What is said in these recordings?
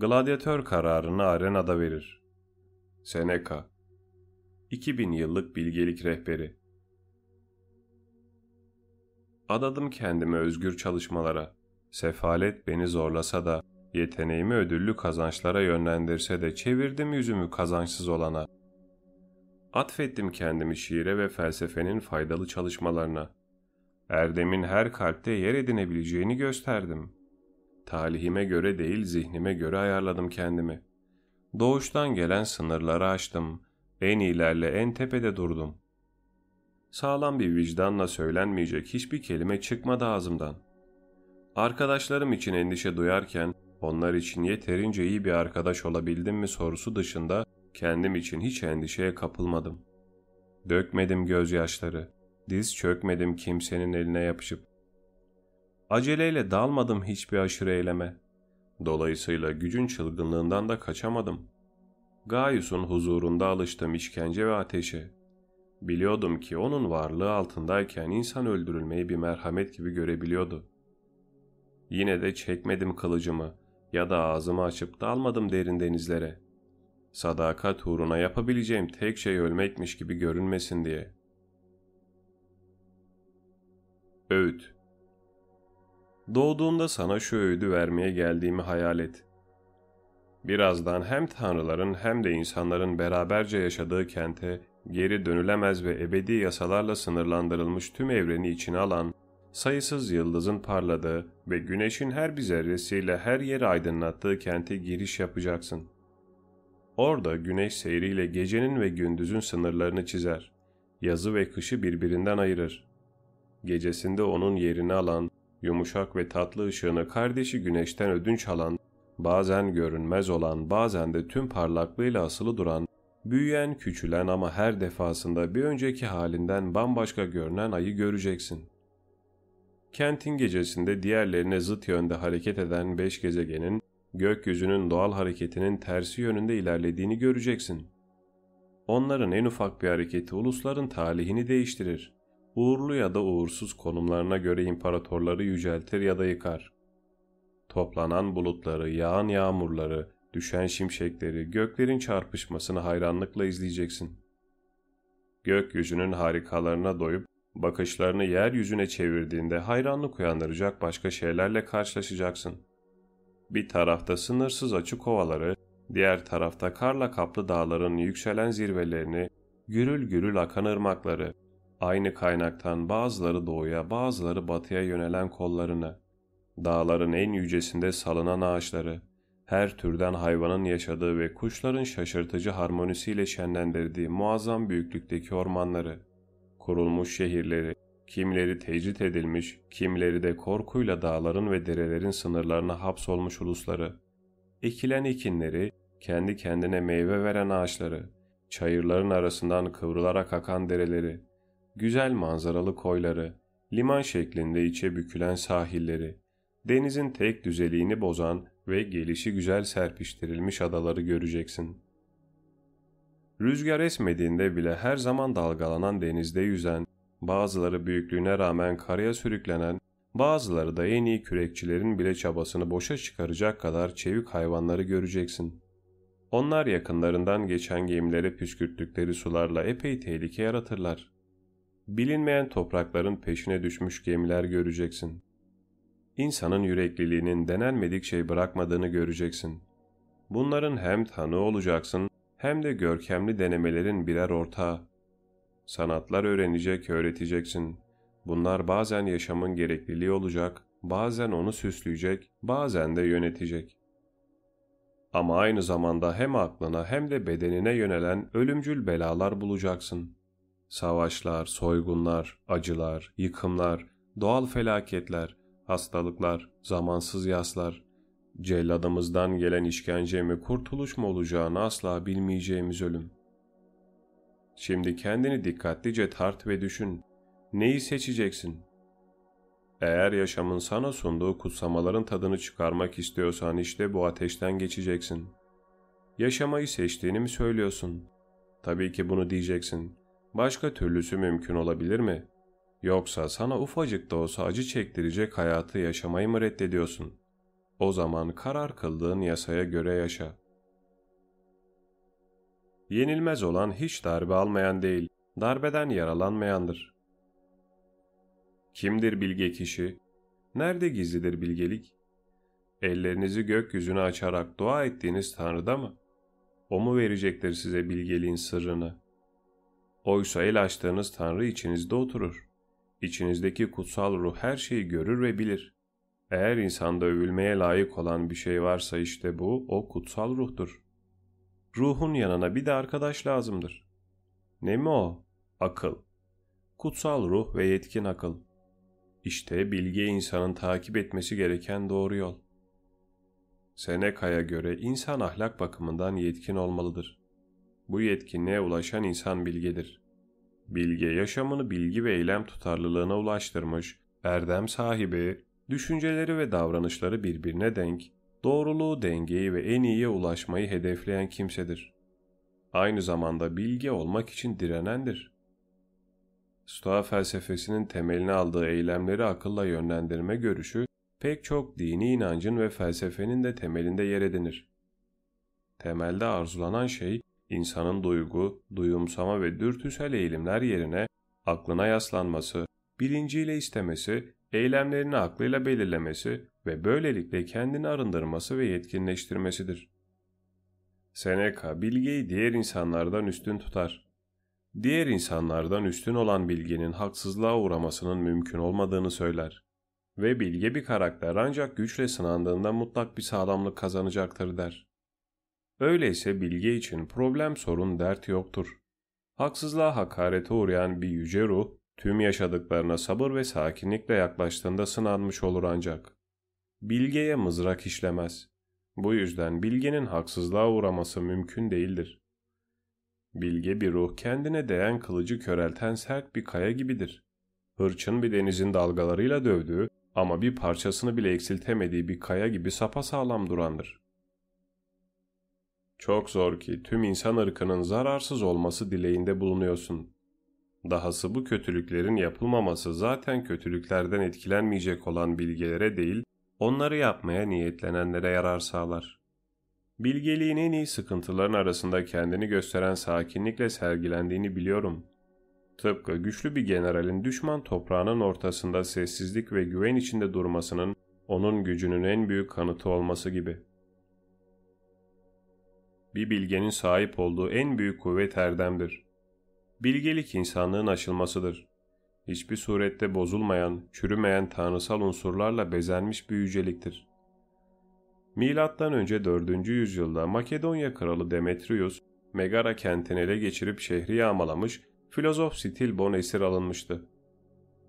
gladyatör kararını arenada verir. Seneca 2000 yıllık bilgelik rehberi Adadım kendimi özgür çalışmalara. Sefalet beni zorlasa da, yeteneğimi ödüllü kazançlara yönlendirse de çevirdim yüzümü kazançsız olana. Atfettim kendimi şiire ve felsefenin faydalı çalışmalarına. Erdemin her kalpte yer edinebileceğini gösterdim. Talihime göre değil zihnime göre ayarladım kendimi. Doğuştan gelen sınırları aştım. En iyilerle en tepede durdum. Sağlam bir vicdanla söylenmeyecek hiçbir kelime çıkmadı ağzımdan. Arkadaşlarım için endişe duyarken onlar için yeterince iyi bir arkadaş olabildim mi sorusu dışında kendim için hiç endişeye kapılmadım. Dökmedim gözyaşları, diz çökmedim kimsenin eline yapışıp. Aceleyle dalmadım hiçbir aşırı eyleme. Dolayısıyla gücün çılgınlığından da kaçamadım. Gaius'un huzurunda alıştım işkence ve ateşe. Biliyordum ki onun varlığı altındayken insan öldürülmeyi bir merhamet gibi görebiliyordu. Yine de çekmedim kılıcımı ya da ağzımı açıp dalmadım derin denizlere. Sadakat uğruna yapabileceğim tek şey ölmekmiş gibi görünmesin diye. Öğüt Doğduğunda sana şu öğüdü vermeye geldiğimi hayal et. Birazdan hem tanrıların hem de insanların beraberce yaşadığı kente geri dönülemez ve ebedi yasalarla sınırlandırılmış tüm evreni içine alan, sayısız yıldızın parladığı ve güneşin her bir zerresiyle her yeri aydınlattığı kente giriş yapacaksın. Orada güneş seyriyle gecenin ve gündüzün sınırlarını çizer, yazı ve kışı birbirinden ayırır. Gecesinde onun yerini alan, yumuşak ve tatlı ışığını kardeşi güneşten ödünç alan, bazen görünmez olan, bazen de tüm parlaklığıyla asılı duran, büyüyen, küçülen ama her defasında bir önceki halinden bambaşka görünen ayı göreceksin. Kentin gecesinde diğerlerine zıt yönde hareket eden beş gezegenin, gökyüzünün doğal hareketinin tersi yönünde ilerlediğini göreceksin. Onların en ufak bir hareketi ulusların talihini değiştirir. Uğurlu ya da uğursuz konumlarına göre imparatorları yüceltir ya da yıkar. Toplanan bulutları, yağan yağmurları, düşen şimşekleri, göklerin çarpışmasını hayranlıkla izleyeceksin. Gökyüzünün harikalarına doyup bakışlarını yeryüzüne çevirdiğinde hayranlık uyandıracak başka şeylerle karşılaşacaksın. Bir tarafta sınırsız açık ovaları, diğer tarafta karla kaplı dağların yükselen zirvelerini, gürül gürül akan ırmakları, aynı kaynaktan bazıları doğuya bazıları batıya yönelen kollarını, dağların en yücesinde salınan ağaçları, her türden hayvanın yaşadığı ve kuşların şaşırtıcı harmonisiyle şenlendirdiği muazzam büyüklükteki ormanları, kurulmuş şehirleri, kimileri tecrit edilmiş, kimileri de korkuyla dağların ve derelerin sınırlarına hapsolmuş ulusları, ekilen ekinleri, kendi kendine meyve veren ağaçları, çayırların arasından kıvrılarak akan dereleri, güzel manzaralı koyları, liman şeklinde içe bükülen sahilleri, denizin tek düzeliğini bozan ve gelişi güzel serpiştirilmiş adaları göreceksin. Rüzgar esmediğinde bile her zaman dalgalanan denizde yüzen, bazıları büyüklüğüne rağmen karaya sürüklenen, bazıları da en iyi kürekçilerin bile çabasını boşa çıkaracak kadar çevik hayvanları göreceksin. Onlar yakınlarından geçen gemilere püskürttükleri sularla epey tehlike yaratırlar. Bilinmeyen toprakların peşine düşmüş gemiler göreceksin. İnsanın yürekliliğinin denenmedik şey bırakmadığını göreceksin. Bunların hem tanığı olacaksın hem de görkemli denemelerin birer ortağı. Sanatlar öğrenecek, öğreteceksin. Bunlar bazen yaşamın gerekliliği olacak, bazen onu süsleyecek, bazen de yönetecek. Ama aynı zamanda hem aklına hem de bedenine yönelen ölümcül belalar bulacaksın. Savaşlar, soygunlar, acılar, yıkımlar, doğal felaketler, hastalıklar, zamansız yaslar, celladımızdan gelen işkence mi, kurtuluş mu olacağını asla bilmeyeceğimiz ölüm. Şimdi kendini dikkatlice tart ve düşün. Neyi seçeceksin? Eğer yaşamın sana sunduğu kutsamaların tadını çıkarmak istiyorsan işte bu ateşten geçeceksin. Yaşamayı seçtiğini mi söylüyorsun? Tabii ki bunu diyeceksin. Başka türlüsü mümkün olabilir mi? Yoksa sana ufacık da olsa acı çektirecek hayatı yaşamayı mı reddediyorsun? O zaman karar kıldığın yasaya göre yaşa. Yenilmez olan hiç darbe almayan değil, darbeden yaralanmayandır. Kimdir bilge kişi? Nerede gizlidir bilgelik? Ellerinizi gökyüzüne açarak dua ettiğiniz Tanrı'da mı? O mu verecektir size bilgeliğin sırrını? Oysa el açtığınız Tanrı içinizde oturur. İçinizdeki kutsal ruh her şeyi görür ve bilir. Eğer insanda övülmeye layık olan bir şey varsa işte bu, o kutsal ruhtur. Ruhun yanına bir de arkadaş lazımdır. Ne mi o? Akıl. Kutsal ruh ve yetkin akıl. İşte bilge insanın takip etmesi gereken doğru yol. Seneca'ya göre insan ahlak bakımından yetkin olmalıdır. Bu yetkinliğe ulaşan insan bilgedir. Bilge yaşamını bilgi ve eylem tutarlılığına ulaştırmış, erdem sahibi, düşünceleri ve davranışları birbirine denk, doğruluğu, dengeyi ve en iyiye ulaşmayı hedefleyen kimsedir. Aynı zamanda bilge olmak için direnendir. Stoa felsefesinin temelini aldığı eylemleri akılla yönlendirme görüşü, pek çok dini inancın ve felsefenin de temelinde yer edinir. Temelde arzulanan şey, insanın duygu, duyumsama ve dürtüsel eğilimler yerine aklına yaslanması, bilinciyle istemesi, eylemlerini aklıyla belirlemesi ve böylelikle kendini arındırması ve yetkinleştirmesidir. Seneca, bilgeyi diğer insanlardan üstün tutar. Diğer insanlardan üstün olan bilginin haksızlığa uğramasının mümkün olmadığını söyler. Ve bilge bir karakter ancak güçle sınandığında mutlak bir sağlamlık kazanacaktır der. Öyleyse bilge için problem sorun dert yoktur. Haksızlığa hakarete uğrayan bir yüce ruh, tüm yaşadıklarına sabır ve sakinlikle yaklaştığında sınanmış olur ancak. Bilgeye mızrak işlemez. Bu yüzden bilgenin haksızlığa uğraması mümkün değildir. Bilge bir ruh kendine değen kılıcı körelten sert bir kaya gibidir. Hırçın bir denizin dalgalarıyla dövdüğü ama bir parçasını bile eksiltemediği bir kaya gibi sapasağlam durandır. Çok zor ki tüm insan ırkının zararsız olması dileğinde bulunuyorsun. Dahası bu kötülüklerin yapılmaması zaten kötülüklerden etkilenmeyecek olan bilgelere değil, onları yapmaya niyetlenenlere yarar sağlar. Bilgeliğin en iyi sıkıntıların arasında kendini gösteren sakinlikle sergilendiğini biliyorum. Tıpkı güçlü bir generalin düşman toprağının ortasında sessizlik ve güven içinde durmasının onun gücünün en büyük kanıtı olması gibi.'' Bir bilgenin sahip olduğu en büyük kuvvet erdemdir. Bilgelik insanlığın aşılmasıdır. Hiçbir surette bozulmayan, çürümeyen tanrısal unsurlarla bezenmiş bir yüceliktir. Milattan önce 4. yüzyılda Makedonya kralı Demetrius, Megara kentini ele geçirip şehri yağmalamış, filozof Stilbon esir alınmıştı.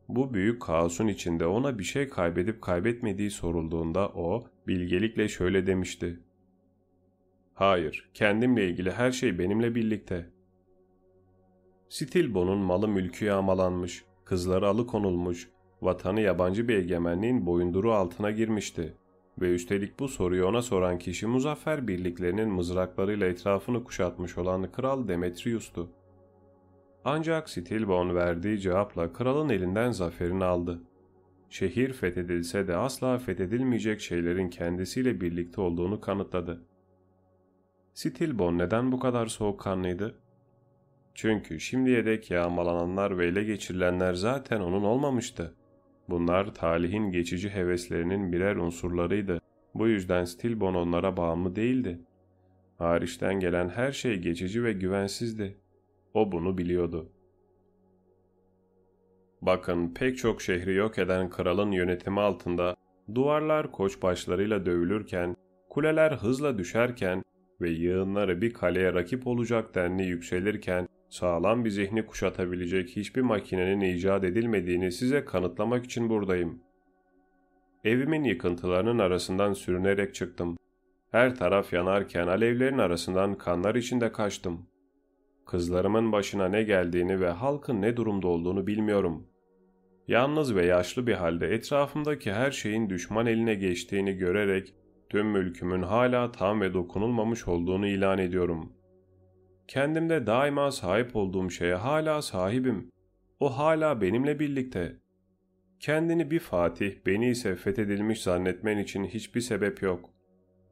Bu büyük kaosun içinde ona bir şey kaybedip kaybetmediği sorulduğunda o, bilgelikle şöyle demişti. Hayır, kendimle ilgili her şey benimle birlikte. Stilbo'nun malı mülkü yağmalanmış, kızları alıkonulmuş, vatanı yabancı bir egemenliğin boyunduru altına girmişti. Ve üstelik bu soruyu ona soran kişi muzaffer birliklerinin mızraklarıyla etrafını kuşatmış olan Kral Demetrius'tu. Ancak Stilbon verdiği cevapla kralın elinden zaferini aldı. Şehir fethedilse de asla fethedilmeyecek şeylerin kendisiyle birlikte olduğunu kanıtladı. Stilbon neden bu kadar soğukkanlıydı? Çünkü şimdiye dek yağmalananlar ve ele geçirilenler zaten onun olmamıştı. Bunlar talihin geçici heveslerinin birer unsurlarıydı. Bu yüzden Stilbon onlara bağımlı değildi. Hariçten gelen her şey geçici ve güvensizdi. O bunu biliyordu. Bakın pek çok şehri yok eden kralın yönetimi altında duvarlar koçbaşlarıyla dövülürken, kuleler hızla düşerken ve yığınları bir kaleye rakip olacak denli yükselirken sağlam bir zihni kuşatabilecek hiçbir makinenin icat edilmediğini size kanıtlamak için buradayım. Evimin yıkıntılarının arasından sürünerek çıktım. Her taraf yanarken alevlerin arasından kanlar içinde kaçtım. Kızlarımın başına ne geldiğini ve halkın ne durumda olduğunu bilmiyorum. Yalnız ve yaşlı bir halde etrafımdaki her şeyin düşman eline geçtiğini görerek tüm mülkümün hala tam ve dokunulmamış olduğunu ilan ediyorum. Kendimde daima sahip olduğum şeye hala sahibim. O hala benimle birlikte. Kendini bir fatih, beni ise fethedilmiş zannetmen için hiçbir sebep yok.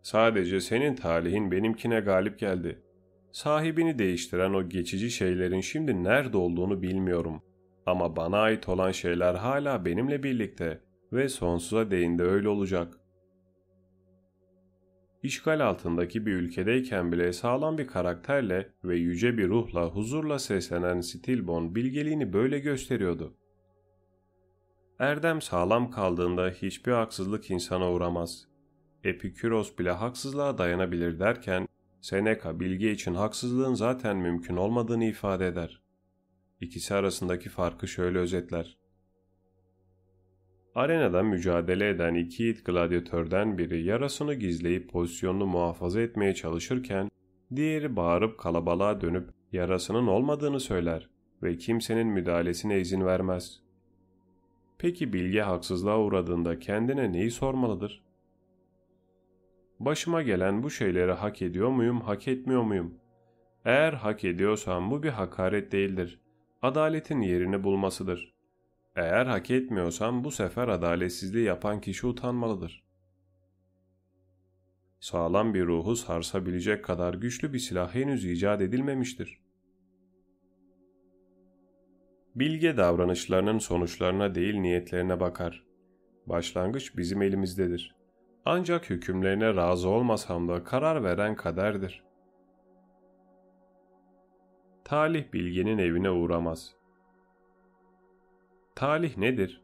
Sadece senin talihin benimkine galip geldi. Sahibini değiştiren o geçici şeylerin şimdi nerede olduğunu bilmiyorum. Ama bana ait olan şeyler hala benimle birlikte ve sonsuza değin de öyle olacak. İşgal altındaki bir ülkedeyken bile sağlam bir karakterle ve yüce bir ruhla huzurla seslenen Stilbon bilgeliğini böyle gösteriyordu. Erdem sağlam kaldığında hiçbir haksızlık insana uğramaz. Epiküros bile haksızlığa dayanabilir derken Seneca bilgi için haksızlığın zaten mümkün olmadığını ifade eder. İkisi arasındaki farkı şöyle özetler. Arenada mücadele eden iki yiğit gladyatörden biri yarasını gizleyip pozisyonunu muhafaza etmeye çalışırken, diğeri bağırıp kalabalığa dönüp yarasının olmadığını söyler ve kimsenin müdahalesine izin vermez. Peki bilge haksızlığa uğradığında kendine neyi sormalıdır? Başıma gelen bu şeyleri hak ediyor muyum, hak etmiyor muyum? Eğer hak ediyorsam bu bir hakaret değildir. Adaletin yerini bulmasıdır. Eğer hak etmiyorsam bu sefer adaletsizliği yapan kişi utanmalıdır. Sağlam bir ruhu sarsabilecek kadar güçlü bir silah henüz icat edilmemiştir. Bilge davranışlarının sonuçlarına değil niyetlerine bakar. Başlangıç bizim elimizdedir. Ancak hükümlerine razı olmasam da karar veren kaderdir. Talih bilgenin evine uğramaz. Talih nedir?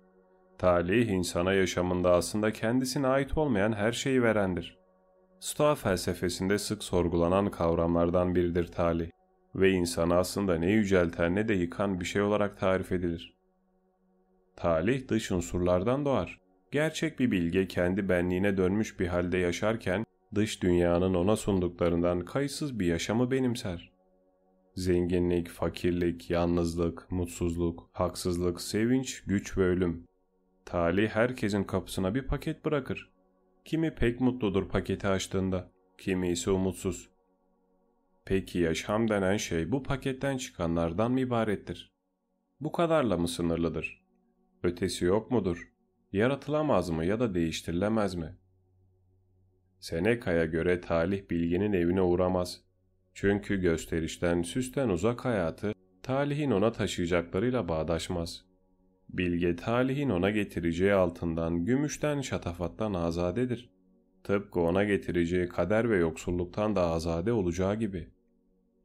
Talih insana yaşamında aslında kendisine ait olmayan her şeyi verendir. Stoa felsefesinde sık sorgulanan kavramlardan biridir talih ve insanı aslında ne yücelten ne de yıkan bir şey olarak tarif edilir. Talih dış unsurlardan doğar. Gerçek bir bilge kendi benliğine dönmüş bir halde yaşarken dış dünyanın ona sunduklarından kayıtsız bir yaşamı benimser. Zenginlik, fakirlik, yalnızlık, mutsuzluk, haksızlık, sevinç, güç ve ölüm. Talih herkesin kapısına bir paket bırakır. Kimi pek mutludur paketi açtığında, kimi ise umutsuz. Peki yaşam denen şey bu paketten çıkanlardan mı ibarettir? Bu kadarla mı sınırlıdır? Ötesi yok mudur? Yaratılamaz mı ya da değiştirilemez mi? Seneca'ya göre talih bilginin evine uğramaz. Çünkü gösterişten, süsten uzak hayatı talihin ona taşıyacaklarıyla bağdaşmaz. Bilge talihin ona getireceği altından, gümüşten, şatafattan azadedir. Tıpkı ona getireceği kader ve yoksulluktan da azade olacağı gibi.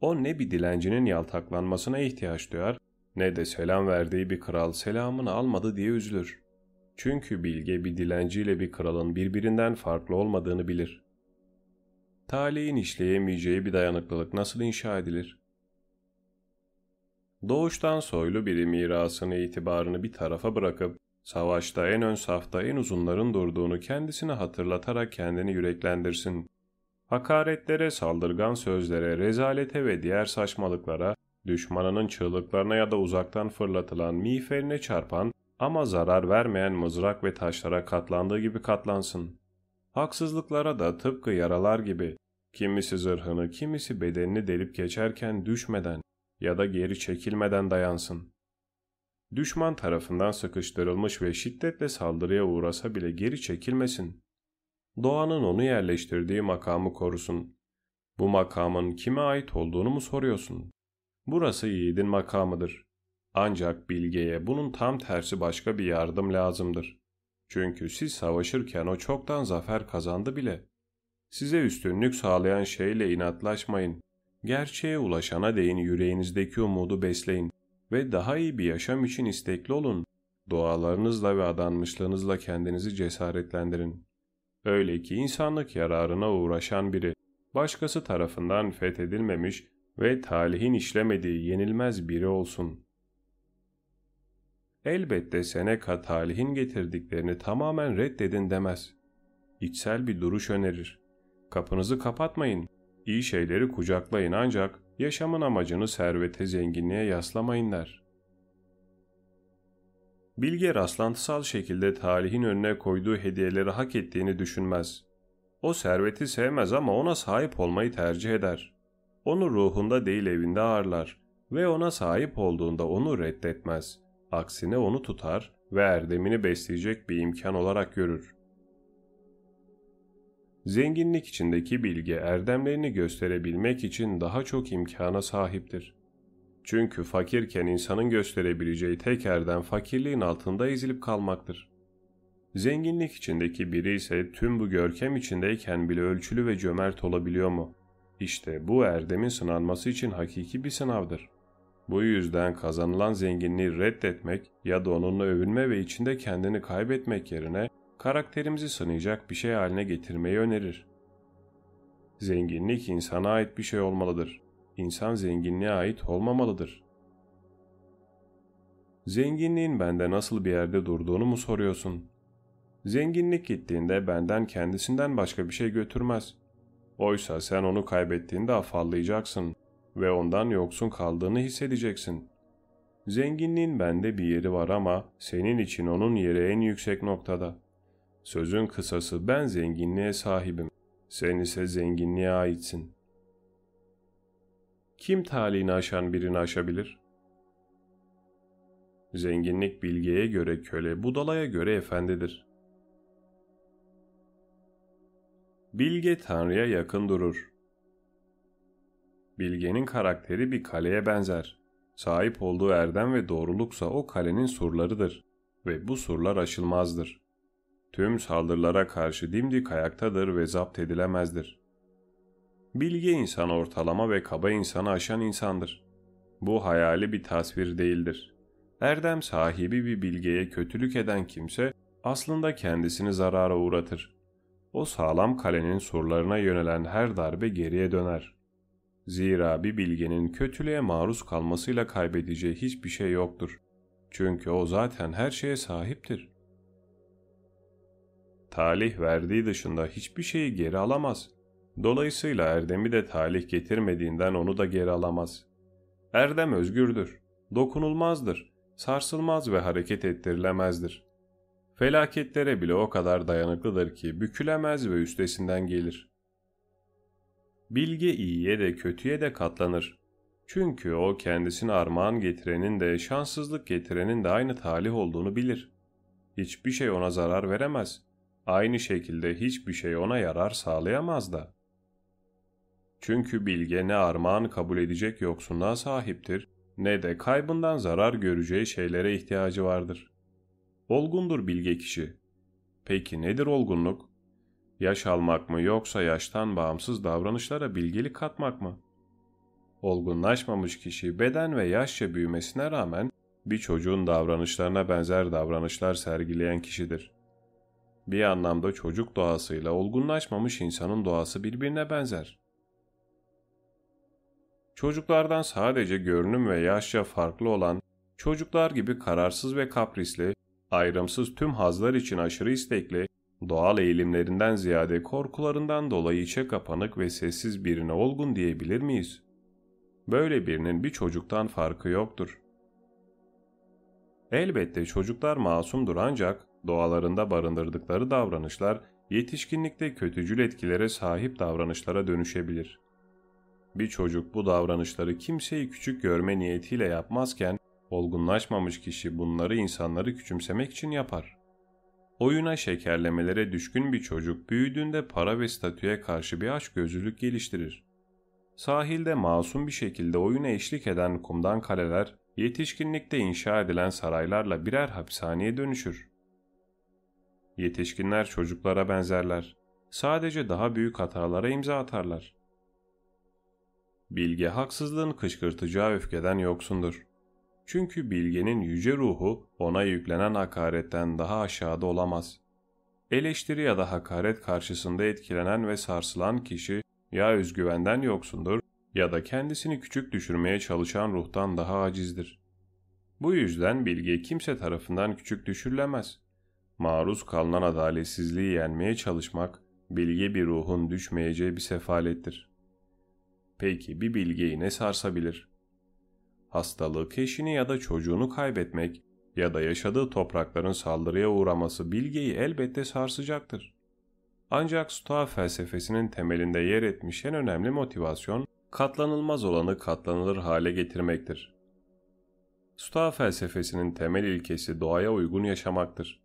O ne bir dilencinin yaltaklanmasına ihtiyaç duyar, ne de selam verdiği bir kral selamını almadı diye üzülür. Çünkü bilge bir dilenciyle bir kralın birbirinden farklı olmadığını bilir. Talihin işleyemeyeceği bir dayanıklılık nasıl inşa edilir? Doğuştan soylu biri mirasını itibarını bir tarafa bırakıp, savaşta en ön safta en uzunların durduğunu kendisine hatırlatarak kendini yüreklendirsin. Hakaretlere, saldırgan sözlere, rezalete ve diğer saçmalıklara, düşmanının çığlıklarına ya da uzaktan fırlatılan miğferine çarpan ama zarar vermeyen mızrak ve taşlara katlandığı gibi katlansın. Haksızlıklara da tıpkı yaralar gibi kimisi zırhını, kimisi bedenini delip geçerken düşmeden ya da geri çekilmeden dayansın. Düşman tarafından sıkıştırılmış ve şiddetle saldırıya uğrasa bile geri çekilmesin. Doğanın onu yerleştirdiği makamı korusun. Bu makamın kime ait olduğunu mu soruyorsun? Burası yiğidin makamıdır. Ancak bilgeye bunun tam tersi başka bir yardım lazımdır. Çünkü siz savaşırken o çoktan zafer kazandı bile. Size üstünlük sağlayan şeyle inatlaşmayın. Gerçeğe ulaşana değin yüreğinizdeki umudu besleyin ve daha iyi bir yaşam için istekli olun. Dualarınızla ve adanmışlığınızla kendinizi cesaretlendirin. Öyle ki insanlık yararına uğraşan biri, başkası tarafından fethedilmemiş ve talihin işlemediği yenilmez biri olsun. Elbette Seneca talihin getirdiklerini tamamen reddedin demez. İçsel bir duruş önerir. Kapınızı kapatmayın. İyi şeyleri kucaklayın ancak yaşamın amacını servete zenginliğe yaslamayın der. Bilge rastlantısal şekilde talihin önüne koyduğu hediyeleri hak ettiğini düşünmez. O serveti sevmez ama ona sahip olmayı tercih eder. Onu ruhunda değil evinde ağırlar ve ona sahip olduğunda onu reddetmez. Aksine onu tutar ve erdemini besleyecek bir imkan olarak görür. Zenginlik içindeki bilge erdemlerini gösterebilmek için daha çok imkana sahiptir. Çünkü fakirken insanın gösterebileceği tek erdem fakirliğin altında ezilip kalmaktır. Zenginlik içindeki biri ise tüm bu görkem içindeyken bile ölçülü ve cömert olabiliyor mu? İşte bu erdemin sınanması için hakiki bir sınavdır. Bu yüzden kazanılan zenginliği reddetmek ya da onunla övünme ve içinde kendini kaybetmek yerine karakterimizi sınayacak bir şey haline getirmeyi önerir. Zenginlik insana ait bir şey olmalıdır. İnsan zenginliğe ait olmamalıdır. Zenginliğin bende nasıl bir yerde durduğunu mu soruyorsun? Zenginlik gittiğinde benden kendisinden başka bir şey götürmez. Oysa sen onu kaybettiğinde afallayacaksın ve ondan yoksun kaldığını hissedeceksin. Zenginliğin bende bir yeri var ama senin için onun yeri en yüksek noktada. Sözün kısası ben zenginliğe sahibim. Sen ise zenginliğe aitsin. Kim talihini aşan birini aşabilir? Zenginlik bilgeye göre köle, budalaya göre efendidir. Bilge Tanrı'ya yakın durur. Bilgenin karakteri bir kaleye benzer. Sahip olduğu erdem ve doğruluksa o kalenin surlarıdır ve bu surlar aşılmazdır. Tüm saldırılara karşı dimdik ayaktadır ve zapt edilemezdir. Bilge insan ortalama ve kaba insanı aşan insandır. Bu hayali bir tasvir değildir. Erdem sahibi bir bilgeye kötülük eden kimse aslında kendisini zarara uğratır. O sağlam kalenin surlarına yönelen her darbe geriye döner. Zira bir bilgenin kötülüğe maruz kalmasıyla kaybedeceği hiçbir şey yoktur. Çünkü o zaten her şeye sahiptir. Talih verdiği dışında hiçbir şeyi geri alamaz. Dolayısıyla erdemi de talih getirmediğinden onu da geri alamaz. Erdem özgürdür, dokunulmazdır, sarsılmaz ve hareket ettirilemezdir. Felaketlere bile o kadar dayanıklıdır ki bükülemez ve üstesinden gelir. Bilge iyiye de kötüye de katlanır. Çünkü o kendisine armağan getirenin de şanssızlık getirenin de aynı talih olduğunu bilir. Hiçbir şey ona zarar veremez. Aynı şekilde hiçbir şey ona yarar sağlayamaz da. Çünkü bilge ne armağan kabul edecek yoksunluğa sahiptir, ne de kaybından zarar göreceği şeylere ihtiyacı vardır. Olgundur bilge kişi. Peki nedir olgunluk? Yaş almak mı yoksa yaştan bağımsız davranışlara bilgelik katmak mı? Olgunlaşmamış kişi beden ve yaşça büyümesine rağmen bir çocuğun davranışlarına benzer davranışlar sergileyen kişidir. Bir anlamda çocuk doğasıyla olgunlaşmamış insanın doğası birbirine benzer. Çocuklardan sadece görünüm ve yaşça farklı olan, çocuklar gibi kararsız ve kaprisli, ayrımsız tüm hazlar için aşırı istekli, doğal eğilimlerinden ziyade korkularından dolayı içe kapanık ve sessiz birine olgun diyebilir miyiz? Böyle birinin bir çocuktan farkı yoktur. Elbette çocuklar masumdur ancak doğalarında barındırdıkları davranışlar yetişkinlikte kötücül etkilere sahip davranışlara dönüşebilir. Bir çocuk bu davranışları kimseyi küçük görme niyetiyle yapmazken olgunlaşmamış kişi bunları insanları küçümsemek için yapar. Oyuna şekerlemelere düşkün bir çocuk büyüdüğünde para ve statüye karşı bir açgözlülük geliştirir. Sahilde masum bir şekilde oyuna eşlik eden kumdan kaleler, yetişkinlikte inşa edilen saraylarla birer hapishaneye dönüşür. Yetişkinler çocuklara benzerler. Sadece daha büyük hatalara imza atarlar. Bilge haksızlığın kışkırtacağı öfkeden yoksundur. Çünkü bilgenin yüce ruhu ona yüklenen hakaretten daha aşağıda olamaz. Eleştiri ya da hakaret karşısında etkilenen ve sarsılan kişi ya özgüvenden yoksundur ya da kendisini küçük düşürmeye çalışan ruhtan daha acizdir. Bu yüzden bilge kimse tarafından küçük düşürülemez. Maruz kalınan adaletsizliği yenmeye çalışmak, bilge bir ruhun düşmeyeceği bir sefalettir. Peki bir bilgeyi ne sarsabilir? Hastalık, eşini ya da çocuğunu kaybetmek ya da yaşadığı toprakların saldırıya uğraması bilgeyi elbette sarsacaktır. Ancak Stoa felsefesinin temelinde yer etmiş en önemli motivasyon, katlanılmaz olanı katlanılır hale getirmektir. Stoa felsefesinin temel ilkesi doğaya uygun yaşamaktır.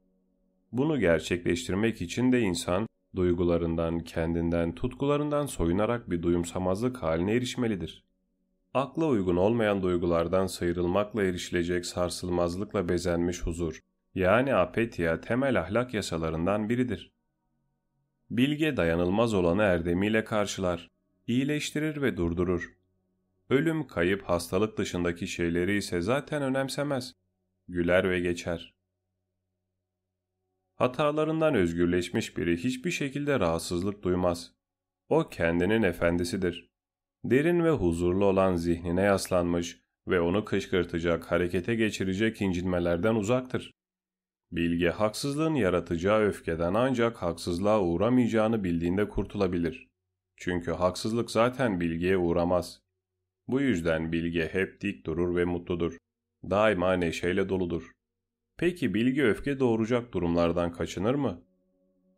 Bunu gerçekleştirmek için de insan duygularından, kendinden, tutkularından soyunarak bir duyumsamazlık haline erişmelidir. Akla uygun olmayan duygulardan sıyrılmakla erişilecek sarsılmazlıkla bezenmiş huzur, yani apetiya temel ahlak yasalarından biridir. Bilge dayanılmaz olanı erdemiyle karşılar, iyileştirir ve durdurur. Ölüm, kayıp, hastalık dışındaki şeyleri ise zaten önemsemez. Güler ve geçer. Hatalarından özgürleşmiş biri hiçbir şekilde rahatsızlık duymaz. O kendinin efendisidir. Derin ve huzurlu olan zihnine yaslanmış ve onu kışkırtacak, harekete geçirecek incinmelerden uzaktır. Bilge haksızlığın yaratacağı öfkeden ancak haksızlığa uğramayacağını bildiğinde kurtulabilir. Çünkü haksızlık zaten bilgiye uğramaz. Bu yüzden bilge hep dik durur ve mutludur. Daima neşeyle doludur. Peki bilgi öfke doğuracak durumlardan kaçınır mı?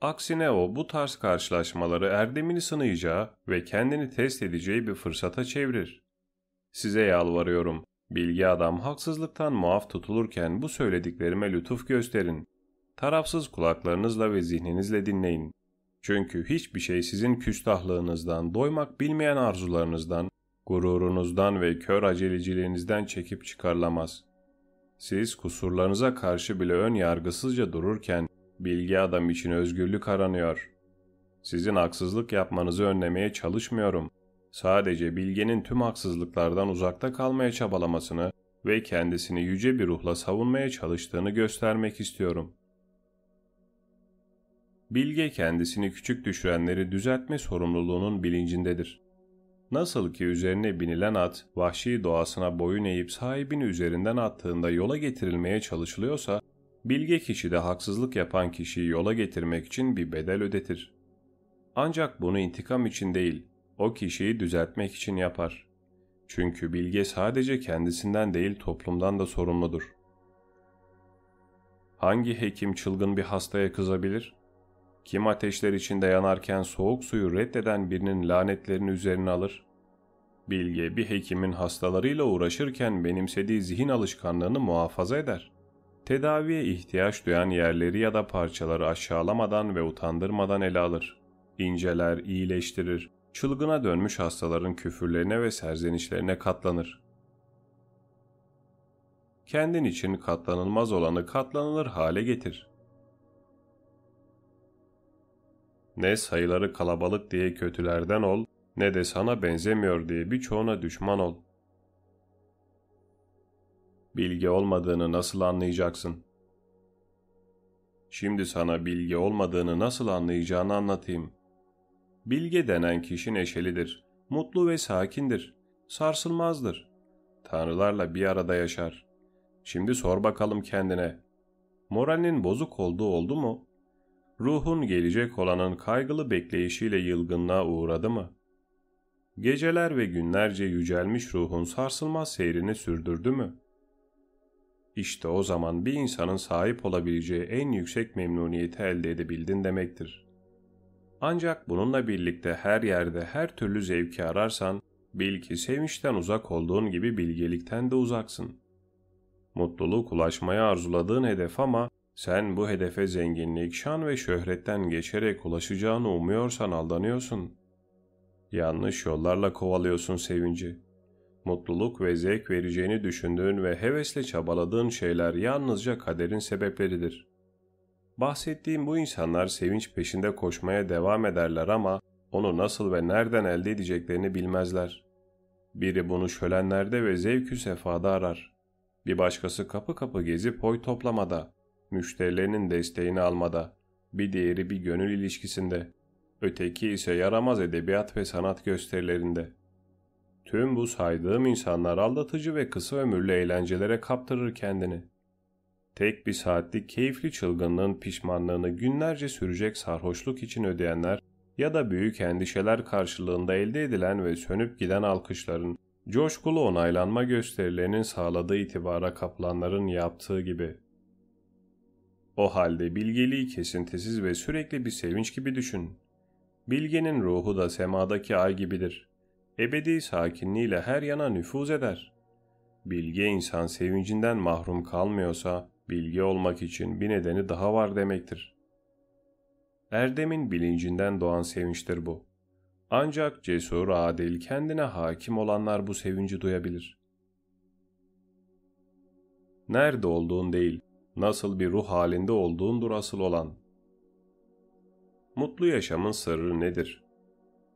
Aksine o bu tarz karşılaşmaları erdemini sınayacağı ve kendini test edeceği bir fırsata çevirir. Size yalvarıyorum. Bilgi adam haksızlıktan muaf tutulurken bu söylediklerime lütuf gösterin. Tarafsız kulaklarınızla ve zihninizle dinleyin. Çünkü hiçbir şey sizin küstahlığınızdan, doymak bilmeyen arzularınızdan, gururunuzdan ve kör aceleciliğinizden çekip çıkarılamaz. Siz kusurlarınıza karşı bile ön yargısızca dururken bilgi adam için özgürlük aranıyor. Sizin haksızlık yapmanızı önlemeye çalışmıyorum. Sadece bilgenin tüm haksızlıklardan uzakta kalmaya çabalamasını ve kendisini yüce bir ruhla savunmaya çalıştığını göstermek istiyorum. Bilge kendisini küçük düşürenleri düzeltme sorumluluğunun bilincindedir. Nasıl ki üzerine binilen at vahşi doğasına boyun eğip sahibini üzerinden attığında yola getirilmeye çalışılıyorsa, bilge kişi de haksızlık yapan kişiyi yola getirmek için bir bedel ödetir. Ancak bunu intikam için değil, o kişiyi düzeltmek için yapar. Çünkü bilge sadece kendisinden değil toplumdan da sorumludur. Hangi hekim çılgın bir hastaya kızabilir? Kim ateşler içinde yanarken soğuk suyu reddeden birinin lanetlerini üzerine alır? Bilge bir hekimin hastalarıyla uğraşırken benimsediği zihin alışkanlığını muhafaza eder. Tedaviye ihtiyaç duyan yerleri ya da parçaları aşağılamadan ve utandırmadan ele alır. İnceler, iyileştirir, çılgına dönmüş hastaların küfürlerine ve serzenişlerine katlanır. Kendin için katlanılmaz olanı katlanılır hale getir. Ne sayıları kalabalık diye kötülerden ol, ne de sana benzemiyor diye birçoğuna düşman ol. Bilgi olmadığını nasıl anlayacaksın? Şimdi sana bilgi olmadığını nasıl anlayacağını anlatayım. Bilge denen kişi neşelidir, mutlu ve sakindir, sarsılmazdır. Tanrılarla bir arada yaşar. Şimdi sor bakalım kendine. Moralinin bozuk olduğu oldu mu? Ruhun gelecek olanın kaygılı bekleyişiyle yılgınlığa uğradı mı? Geceler ve günlerce yücelmiş ruhun sarsılmaz seyrini sürdürdü mü? İşte o zaman bir insanın sahip olabileceği en yüksek memnuniyeti elde edebildin demektir. Ancak bununla birlikte her yerde her türlü zevki ararsan, bil ki sevinçten uzak olduğun gibi bilgelikten de uzaksın. Mutluluk ulaşmaya arzuladığın hedef ama sen bu hedefe zenginlik, şan ve şöhretten geçerek ulaşacağını umuyorsan aldanıyorsun. Yanlış yollarla kovalıyorsun sevinci. Mutluluk ve zevk vereceğini düşündüğün ve hevesle çabaladığın şeyler yalnızca kaderin sebepleridir. Bahsettiğim bu insanlar sevinç peşinde koşmaya devam ederler ama onu nasıl ve nereden elde edeceklerini bilmezler. Biri bunu şölenlerde ve zevkü sefada arar. Bir başkası kapı kapı gezip hoy toplamada, müşterilerinin desteğini almada, bir diğeri bir gönül ilişkisinde, öteki ise yaramaz edebiyat ve sanat gösterilerinde. Tüm bu saydığım insanlar aldatıcı ve kısa ömürlü eğlencelere kaptırır kendini. Tek bir saatlik keyifli çılgınlığın pişmanlığını günlerce sürecek sarhoşluk için ödeyenler ya da büyük endişeler karşılığında elde edilen ve sönüp giden alkışların, coşkulu onaylanma gösterilerinin sağladığı itibara kapılanların yaptığı gibi. O halde bilgeliği kesintisiz ve sürekli bir sevinç gibi düşün. Bilgenin ruhu da semadaki ay gibidir. Ebedi sakinliğiyle her yana nüfuz eder. bilge insan sevincinden mahrum kalmıyorsa, bilge olmak için bir nedeni daha var demektir. Erdemin bilincinden doğan sevinçtir bu. Ancak cesur, adil, kendine hakim olanlar bu sevinci duyabilir. Nerede olduğun değil, nasıl bir ruh halinde olduğundur asıl olan. Mutlu yaşamın sırrı nedir?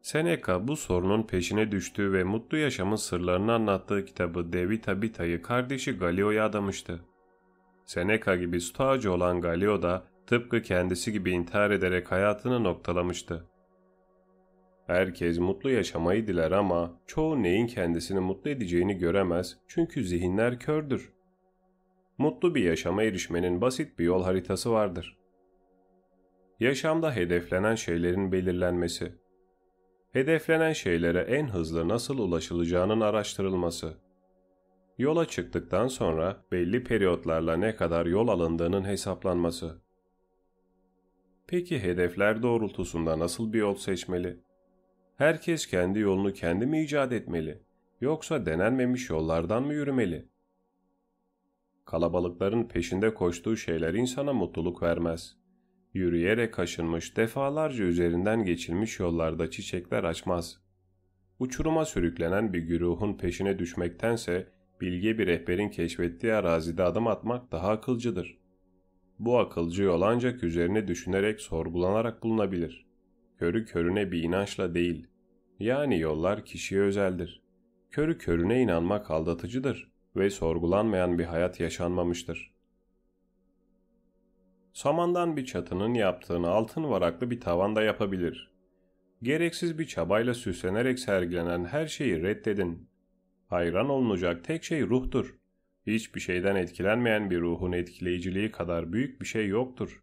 Seneca bu sorunun peşine düştüğü ve mutlu yaşamın sırlarını anlattığı kitabı De Vita Vita'yı kardeşi Galio'ya adamıştı. Seneca gibi stoacı olan Galio da tıpkı kendisi gibi intihar ederek hayatını noktalamıştı. Herkes mutlu yaşamayı diler ama çoğu neyin kendisini mutlu edeceğini göremez çünkü zihinler kördür. Mutlu bir yaşama erişmenin basit bir yol haritası vardır. Yaşamda hedeflenen şeylerin belirlenmesi. Hedeflenen şeylere en hızlı nasıl ulaşılacağının araştırılması. Yola çıktıktan sonra belli periyotlarla ne kadar yol alındığının hesaplanması. Peki hedefler doğrultusunda nasıl bir yol seçmeli? Herkes kendi yolunu kendi mi icat etmeli? Yoksa denenmemiş yollardan mı yürümeli? Kalabalıkların peşinde koştuğu şeyler insana mutluluk vermez. Yürüyerek aşınmış, defalarca üzerinden geçilmiş yollarda çiçekler açmaz. Uçuruma sürüklenen bir güruhun peşine düşmektense bilge bir rehberin keşfettiği arazide adım atmak daha akılcıdır. Bu akılcı yol ancak üzerine düşünerek sorgulanarak bulunabilir. Körü körüne bir inançla değil. Yani yollar kişiye özeldir. Körü körüne inanmak aldatıcıdır ve sorgulanmayan bir hayat yaşanmamıştır. Samandan bir çatının yaptığını altın varaklı bir tavanda yapabilir. Gereksiz bir çabayla süslenerek sergilenen her şeyi reddedin. Hayran olunacak tek şey ruhtur. Hiçbir şeyden etkilenmeyen bir ruhun etkileyiciliği kadar büyük bir şey yoktur.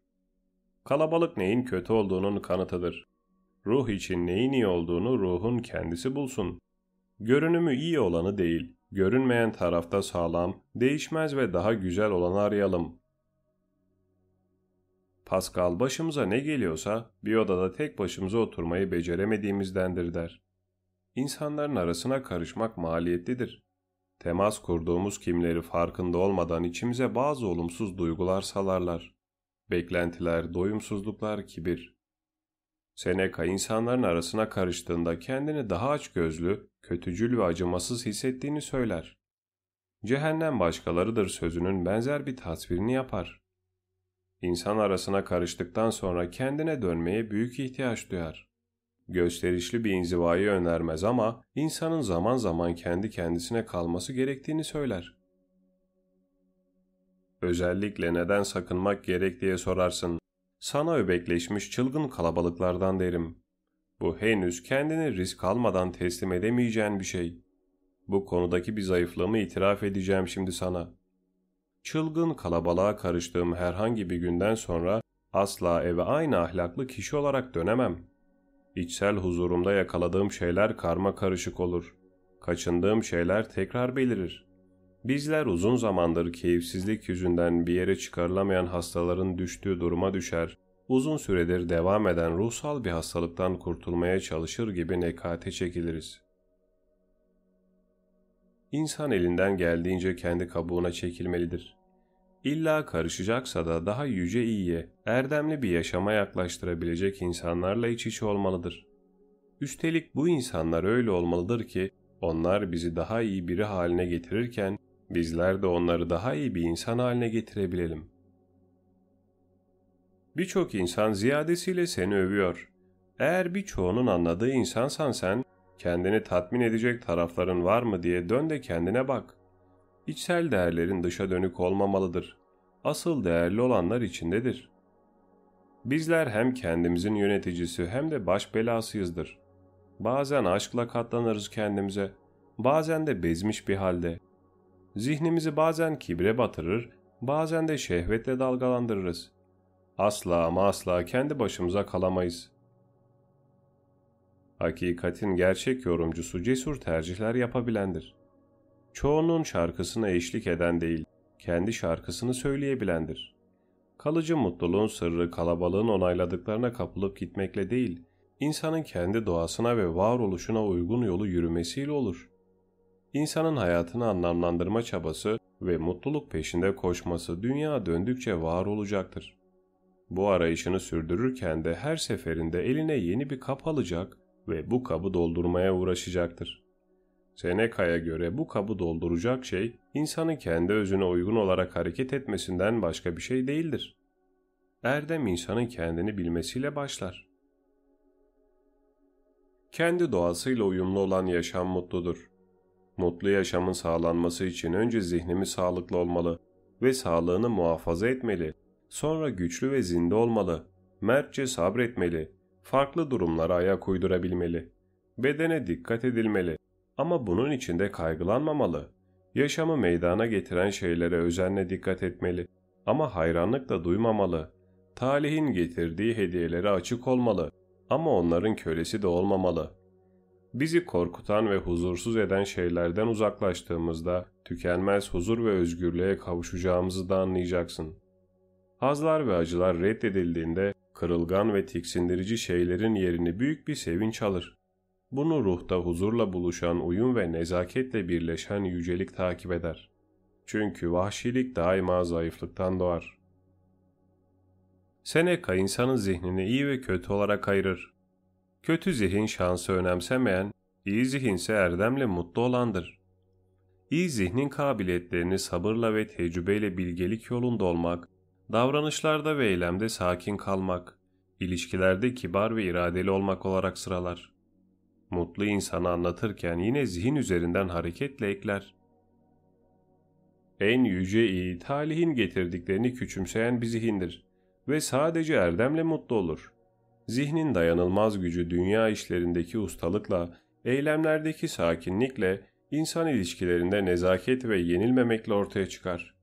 Kalabalık neyin kötü olduğunun kanıtıdır. Ruh için neyin iyi olduğunu ruhun kendisi bulsun. Görünümü iyi olanı değil, görünmeyen tarafta sağlam, değişmez ve daha güzel olanı arayalım. Pascal başımıza ne geliyorsa bir odada tek başımıza oturmayı beceremediğimizdendir der. İnsanların arasına karışmak maliyetlidir. Temas kurduğumuz kimleri farkında olmadan içimize bazı olumsuz duygular salarlar. Beklentiler, doyumsuzluklar, kibir. Seneca insanların arasına karıştığında kendini daha aç gözlü, kötücül ve acımasız hissettiğini söyler. Cehennem başkalarıdır sözünün benzer bir tasvirini yapar. İnsan arasına karıştıktan sonra kendine dönmeye büyük ihtiyaç duyar. Gösterişli bir inzivayı önermez ama insanın zaman zaman kendi kendisine kalması gerektiğini söyler. Özellikle neden sakınmak gerek diye sorarsın. Sana öbekleşmiş çılgın kalabalıklardan derim. Bu henüz kendini risk almadan teslim edemeyeceğin bir şey. Bu konudaki bir zayıflığımı itiraf edeceğim şimdi sana. Çılgın kalabalığa karıştığım herhangi bir günden sonra asla eve aynı ahlaklı kişi olarak dönemem. İçsel huzurumda yakaladığım şeyler karma karışık olur. Kaçındığım şeyler tekrar belirir. Bizler uzun zamandır keyifsizlik yüzünden bir yere çıkarılamayan hastaların düştüğü duruma düşer, uzun süredir devam eden ruhsal bir hastalıktan kurtulmaya çalışır gibi nekate çekiliriz. İnsan elinden geldiğince kendi kabuğuna çekilmelidir. İlla karışacaksa da daha yüce iyiye, erdemli bir yaşama yaklaştırabilecek insanlarla iç içe olmalıdır. Üstelik bu insanlar öyle olmalıdır ki, onlar bizi daha iyi biri haline getirirken, bizler de onları daha iyi bir insan haline getirebilelim. Birçok insan ziyadesiyle seni övüyor. Eğer birçoğunun anladığı insansan sen, kendini tatmin edecek tarafların var mı diye dön de kendine bak. İçsel değerlerin dışa dönük olmamalıdır. Asıl değerli olanlar içindedir. Bizler hem kendimizin yöneticisi hem de baş belasıyızdır. Bazen aşkla katlanırız kendimize, bazen de bezmiş bir halde. Zihnimizi bazen kibre batırır, bazen de şehvetle dalgalandırırız. Asla ama asla kendi başımıza kalamayız. Hakikatin gerçek yorumcusu cesur tercihler yapabilendir. Çoğunun şarkısına eşlik eden değil, kendi şarkısını söyleyebilendir. Kalıcı mutluluğun sırrı kalabalığın onayladıklarına kapılıp gitmekle değil, insanın kendi doğasına ve varoluşuna uygun yolu yürümesiyle olur. insanın hayatını anlamlandırma çabası ve mutluluk peşinde koşması dünya döndükçe var olacaktır. Bu arayışını sürdürürken de her seferinde eline yeni bir kap alacak ve bu kabı doldurmaya uğraşacaktır. Seneca'ya göre bu kabı dolduracak şey insanın kendi özüne uygun olarak hareket etmesinden başka bir şey değildir. Erdem insanın kendini bilmesiyle başlar. Kendi doğasıyla uyumlu olan yaşam mutludur. Mutlu yaşamın sağlanması için önce zihnimiz sağlıklı olmalı ve sağlığını muhafaza etmeli. Sonra güçlü ve zinde olmalı. Mertçe sabretmeli. Farklı durumlara ayak uydurabilmeli. Bedene dikkat edilmeli. Ama bunun içinde kaygılanmamalı. Yaşamı meydana getiren şeylere özenle dikkat etmeli. Ama hayranlık da duymamalı. Talihin getirdiği hediyelere açık olmalı. Ama onların kölesi de olmamalı. Bizi korkutan ve huzursuz eden şeylerden uzaklaştığımızda tükenmez huzur ve özgürlüğe kavuşacağımızı da anlayacaksın. Hazlar ve acılar reddedildiğinde kırılgan ve tiksindirici şeylerin yerini büyük bir sevinç alır. Bunu ruhta huzurla buluşan uyum ve nezaketle birleşen yücelik takip eder. Çünkü vahşilik daima zayıflıktan doğar. Seneca insanın zihnini iyi ve kötü olarak ayırır. Kötü zihin şansı önemsemeyen, iyi zihinse erdemle mutlu olandır. İyi zihnin kabiliyetlerini sabırla ve tecrübeyle bilgelik yolunda olmak, davranışlarda ve eylemde sakin kalmak, ilişkilerde kibar ve iradeli olmak olarak sıralar. Mutlu insanı anlatırken yine zihin üzerinden hareketle ekler. En yüce iyi, talihin getirdiklerini küçümseyen bir zihindir ve sadece erdemle mutlu olur. Zihnin dayanılmaz gücü dünya işlerindeki ustalıkla, eylemlerdeki sakinlikle, insan ilişkilerinde nezaket ve yenilmemekle ortaya çıkar.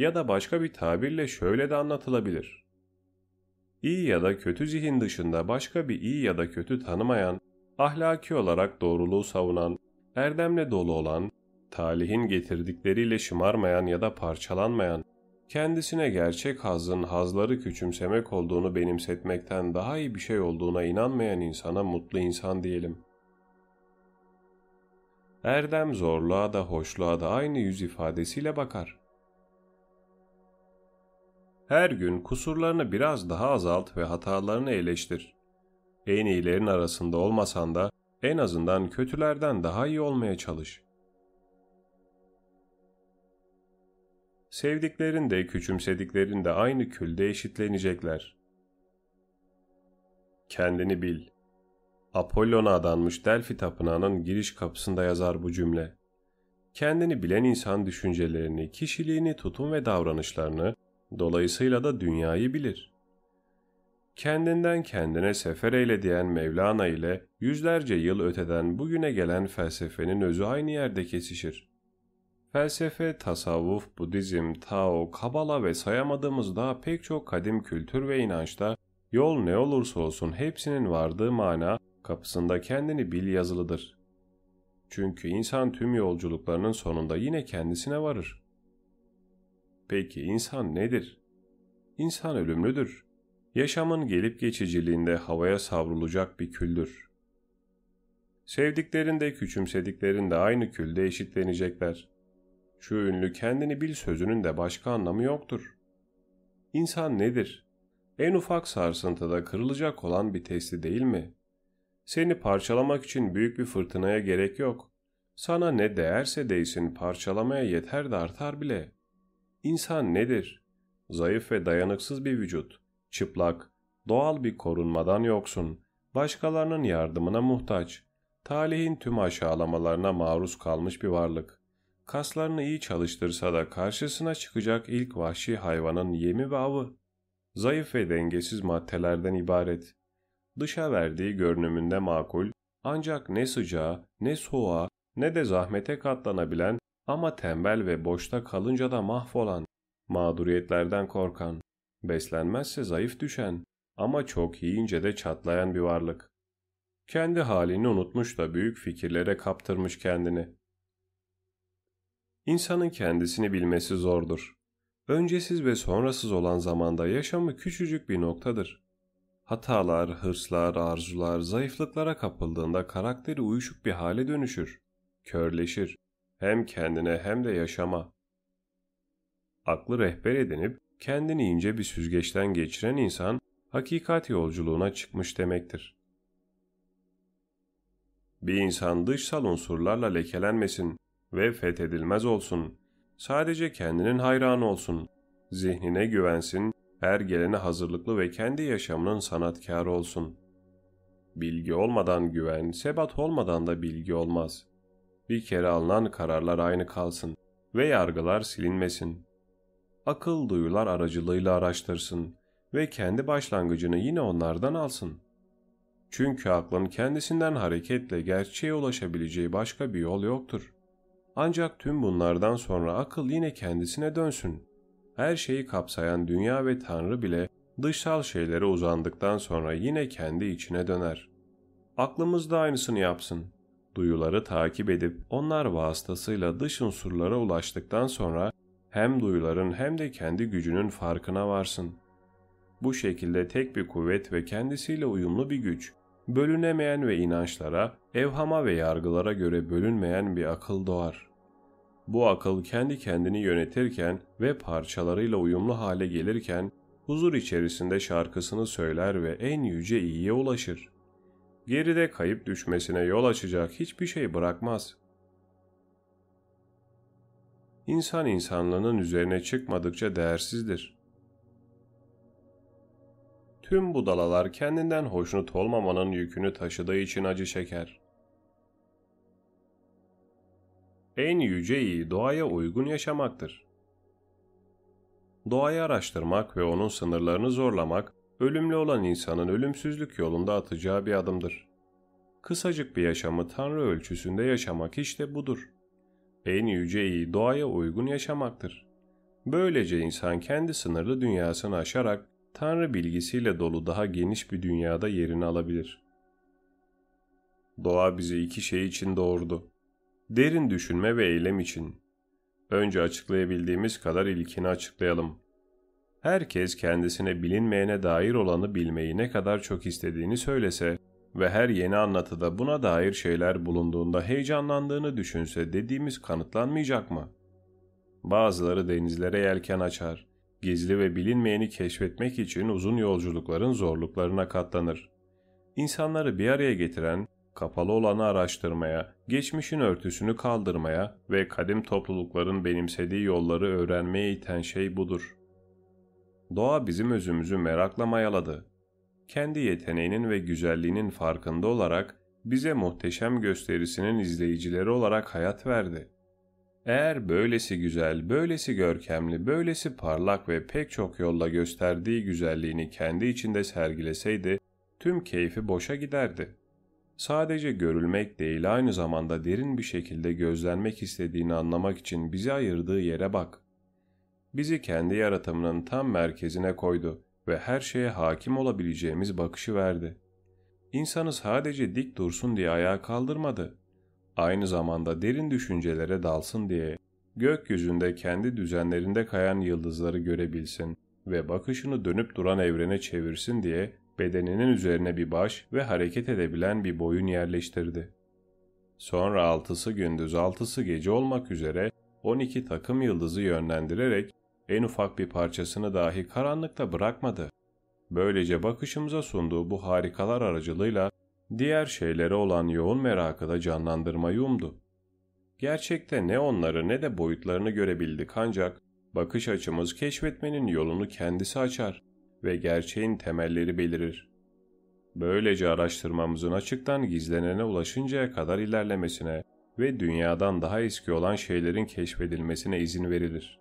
Ya da başka bir tabirle şöyle de anlatılabilir. İyi ya da kötü zihin dışında başka bir iyi ya da kötü tanımayan, ahlaki olarak doğruluğu savunan, erdemle dolu olan, talihin getirdikleriyle şımarmayan ya da parçalanmayan, kendisine gerçek hazın hazları küçümsemek olduğunu benimsetmekten daha iyi bir şey olduğuna inanmayan insana mutlu insan diyelim. Erdem zorluğa da hoşluğa da aynı yüz ifadesiyle bakar. Her gün kusurlarını biraz daha azalt ve hatalarını eleştir. En iyilerin arasında olmasan da en azından kötülerden daha iyi olmaya çalış.'' Sevdiklerin de küçümsediklerin de aynı külde eşitlenecekler. Kendini bil. Apollon'a adanmış Delphi Tapınağı'nın giriş kapısında yazar bu cümle. Kendini bilen insan düşüncelerini, kişiliğini, tutum ve davranışlarını, dolayısıyla da dünyayı bilir. Kendinden kendine sefer eyle diyen Mevlana ile yüzlerce yıl öteden bugüne gelen felsefenin özü aynı yerde kesişir. Felsefe, tasavvuf, Budizm, Tao, Kabala ve sayamadığımız daha pek çok kadim kültür ve inançta yol ne olursa olsun hepsinin vardığı mana kapısında kendini bil yazılıdır. Çünkü insan tüm yolculuklarının sonunda yine kendisine varır. Peki insan nedir? İnsan ölümlüdür. Yaşamın gelip geçiciliğinde havaya savrulacak bir küldür. Sevdiklerinde küçümsediklerinde aynı külde eşitlenecekler. Şu ünlü kendini bil sözünün de başka anlamı yoktur. İnsan nedir? En ufak sarsıntıda kırılacak olan bir testi değil mi? Seni parçalamak için büyük bir fırtınaya gerek yok. Sana ne değerse değsin parçalamaya yeter de artar bile. İnsan nedir? Zayıf ve dayanıksız bir vücut. Çıplak, doğal bir korunmadan yoksun. Başkalarının yardımına muhtaç. Talihin tüm aşağılamalarına maruz kalmış bir varlık kaslarını iyi çalıştırsa da karşısına çıkacak ilk vahşi hayvanın yemi ve avı. Zayıf ve dengesiz maddelerden ibaret. Dışa verdiği görünümünde makul, ancak ne sıcağa, ne soğuğa, ne de zahmete katlanabilen ama tembel ve boşta kalınca da mahvolan, mağduriyetlerden korkan, beslenmezse zayıf düşen ama çok yiyince de çatlayan bir varlık. Kendi halini unutmuş da büyük fikirlere kaptırmış kendini. İnsanın kendisini bilmesi zordur. Öncesiz ve sonrasız olan zamanda yaşamı küçücük bir noktadır. Hatalar, hırslar, arzular, zayıflıklara kapıldığında karakteri uyuşuk bir hale dönüşür, körleşir, hem kendine hem de yaşama. Aklı rehber edinip kendini ince bir süzgeçten geçiren insan hakikat yolculuğuna çıkmış demektir. Bir insan dışsal unsurlarla lekelenmesin ve fethedilmez olsun. Sadece kendinin hayranı olsun. Zihnine güvensin, her gelene hazırlıklı ve kendi yaşamının sanatkarı olsun. Bilgi olmadan güven, sebat olmadan da bilgi olmaz. Bir kere alınan kararlar aynı kalsın ve yargılar silinmesin. Akıl duyular aracılığıyla araştırsın ve kendi başlangıcını yine onlardan alsın. Çünkü aklın kendisinden hareketle gerçeğe ulaşabileceği başka bir yol yoktur. Ancak tüm bunlardan sonra akıl yine kendisine dönsün. Her şeyi kapsayan dünya ve Tanrı bile dışsal şeylere uzandıktan sonra yine kendi içine döner. Aklımız da aynısını yapsın. Duyuları takip edip onlar vasıtasıyla dış unsurlara ulaştıktan sonra hem duyuların hem de kendi gücünün farkına varsın. Bu şekilde tek bir kuvvet ve kendisiyle uyumlu bir güç, bölünemeyen ve inançlara, evhama ve yargılara göre bölünmeyen bir akıl doğar. Bu akıl kendi kendini yönetirken ve parçalarıyla uyumlu hale gelirken huzur içerisinde şarkısını söyler ve en yüce iyiye ulaşır. Geride kayıp düşmesine yol açacak hiçbir şey bırakmaz. İnsan insanlığının üzerine çıkmadıkça değersizdir. Tüm budalalar kendinden hoşnut olmamanın yükünü taşıdığı için acı çeker. En yüce iyi doğaya uygun yaşamaktır. Doğayı araştırmak ve onun sınırlarını zorlamak, ölümlü olan insanın ölümsüzlük yolunda atacağı bir adımdır. Kısacık bir yaşamı Tanrı ölçüsünde yaşamak işte budur. En yüce iyi doğaya uygun yaşamaktır. Böylece insan kendi sınırlı dünyasını aşarak Tanrı bilgisiyle dolu daha geniş bir dünyada yerini alabilir. Doğa bizi iki şey için doğurdu. Derin düşünme ve eylem için. Önce açıklayabildiğimiz kadar ilkini açıklayalım. Herkes kendisine bilinmeyene dair olanı bilmeyi ne kadar çok istediğini söylese ve her yeni anlatıda buna dair şeyler bulunduğunda heyecanlandığını düşünse dediğimiz kanıtlanmayacak mı? Bazıları denizlere yelken açar, gizli ve bilinmeyeni keşfetmek için uzun yolculukların zorluklarına katlanır. İnsanları bir araya getiren, kapalı olanı araştırmaya, geçmişin örtüsünü kaldırmaya ve kadim toplulukların benimsediği yolları öğrenmeye iten şey budur. Doğa bizim özümüzü merakla mayaladı. Kendi yeteneğinin ve güzelliğinin farkında olarak bize muhteşem gösterisinin izleyicileri olarak hayat verdi. Eğer böylesi güzel, böylesi görkemli, böylesi parlak ve pek çok yolla gösterdiği güzelliğini kendi içinde sergileseydi, tüm keyfi boşa giderdi. Sadece görülmek değil aynı zamanda derin bir şekilde gözlenmek istediğini anlamak için bizi ayırdığı yere bak. Bizi kendi yaratımının tam merkezine koydu ve her şeye hakim olabileceğimiz bakışı verdi. İnsanı sadece dik dursun diye ayağa kaldırmadı aynı zamanda derin düşüncelere dalsın diye gökyüzünde kendi düzenlerinde kayan yıldızları görebilsin ve bakışını dönüp duran evrene çevirsin diye bedeninin üzerine bir baş ve hareket edebilen bir boyun yerleştirdi. Sonra altısı gündüz altısı gece olmak üzere 12 takım yıldızı yönlendirerek en ufak bir parçasını dahi karanlıkta bırakmadı. Böylece bakışımıza sunduğu bu harikalar aracılığıyla diğer şeylere olan yoğun merakı da canlandırmayı umdu. Gerçekte ne onları ne de boyutlarını görebildik ancak bakış açımız keşfetmenin yolunu kendisi açar ve gerçeğin temelleri belirir. Böylece araştırmamızın açıktan gizlenene ulaşıncaya kadar ilerlemesine ve dünyadan daha eski olan şeylerin keşfedilmesine izin verilir.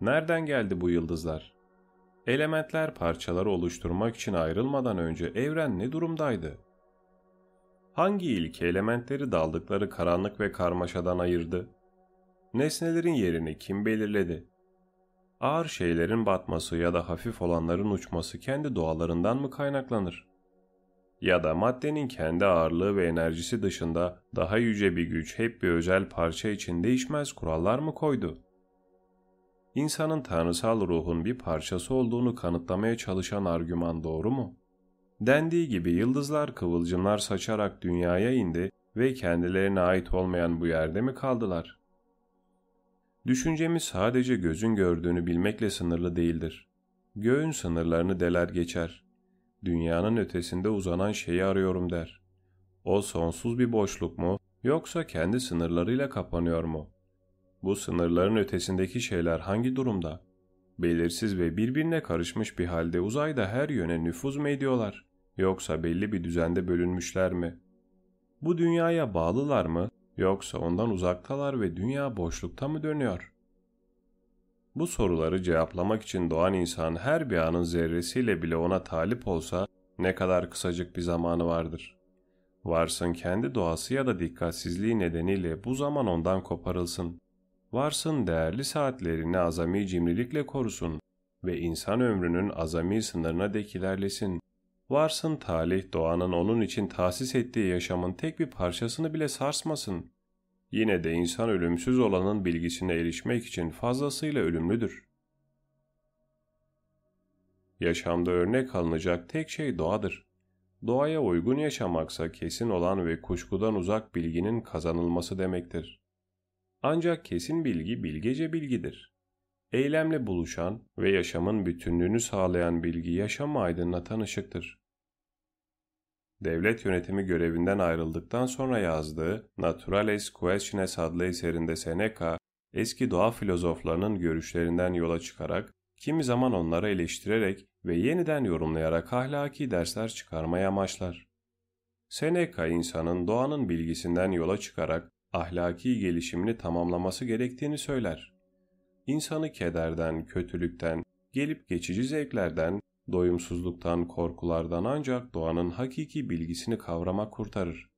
Nereden geldi bu yıldızlar? Elementler parçaları oluşturmak için ayrılmadan önce evren ne durumdaydı? Hangi ilke elementleri daldıkları karanlık ve karmaşadan ayırdı? Nesnelerin yerini kim belirledi? Ağır şeylerin batması ya da hafif olanların uçması kendi doğalarından mı kaynaklanır? Ya da maddenin kendi ağırlığı ve enerjisi dışında daha yüce bir güç hep bir özel parça için değişmez kurallar mı koydu?'' İnsanın tanrısal ruhun bir parçası olduğunu kanıtlamaya çalışan argüman doğru mu? Dendiği gibi yıldızlar kıvılcımlar saçarak dünyaya indi ve kendilerine ait olmayan bu yerde mi kaldılar? Düşüncemiz sadece gözün gördüğünü bilmekle sınırlı değildir. Göğün sınırlarını deler geçer. Dünyanın ötesinde uzanan şeyi arıyorum der. O sonsuz bir boşluk mu yoksa kendi sınırlarıyla kapanıyor mu? Bu sınırların ötesindeki şeyler hangi durumda? Belirsiz ve birbirine karışmış bir halde uzayda her yöne nüfuz mu ediyorlar? Yoksa belli bir düzende bölünmüşler mi? Bu dünyaya bağlılar mı yoksa ondan uzaktalar ve dünya boşlukta mı dönüyor? Bu soruları cevaplamak için doğan insan her bir anın zerresiyle bile ona talip olsa ne kadar kısacık bir zamanı vardır. Varsın kendi doğası ya da dikkatsizliği nedeniyle bu zaman ondan koparılsın. Varsın değerli saatlerini azami cimrilikle korusun ve insan ömrünün azami sınırına dek ilerlesin. Varsın talih doğanın onun için tahsis ettiği yaşamın tek bir parçasını bile sarsmasın. Yine de insan ölümsüz olanın bilgisine erişmek için fazlasıyla ölümlüdür. Yaşamda örnek alınacak tek şey doğadır. Doğaya uygun yaşamaksa kesin olan ve kuşkudan uzak bilginin kazanılması demektir. Ancak kesin bilgi bilgece bilgidir. Eylemle buluşan ve yaşamın bütünlüğünü sağlayan bilgi yaşamı aydınlatan ışıktır. Devlet yönetimi görevinden ayrıldıktan sonra yazdığı Naturales Questiones adlı eserinde Seneca, eski doğa filozoflarının görüşlerinden yola çıkarak, kimi zaman onları eleştirerek ve yeniden yorumlayarak ahlaki dersler çıkarmaya amaçlar. Seneca insanın doğanın bilgisinden yola çıkarak ahlaki gelişimini tamamlaması gerektiğini söyler. İnsanı kederden, kötülükten, gelip geçici zevklerden, doyumsuzluktan, korkulardan ancak doğanın hakiki bilgisini kavramak kurtarır.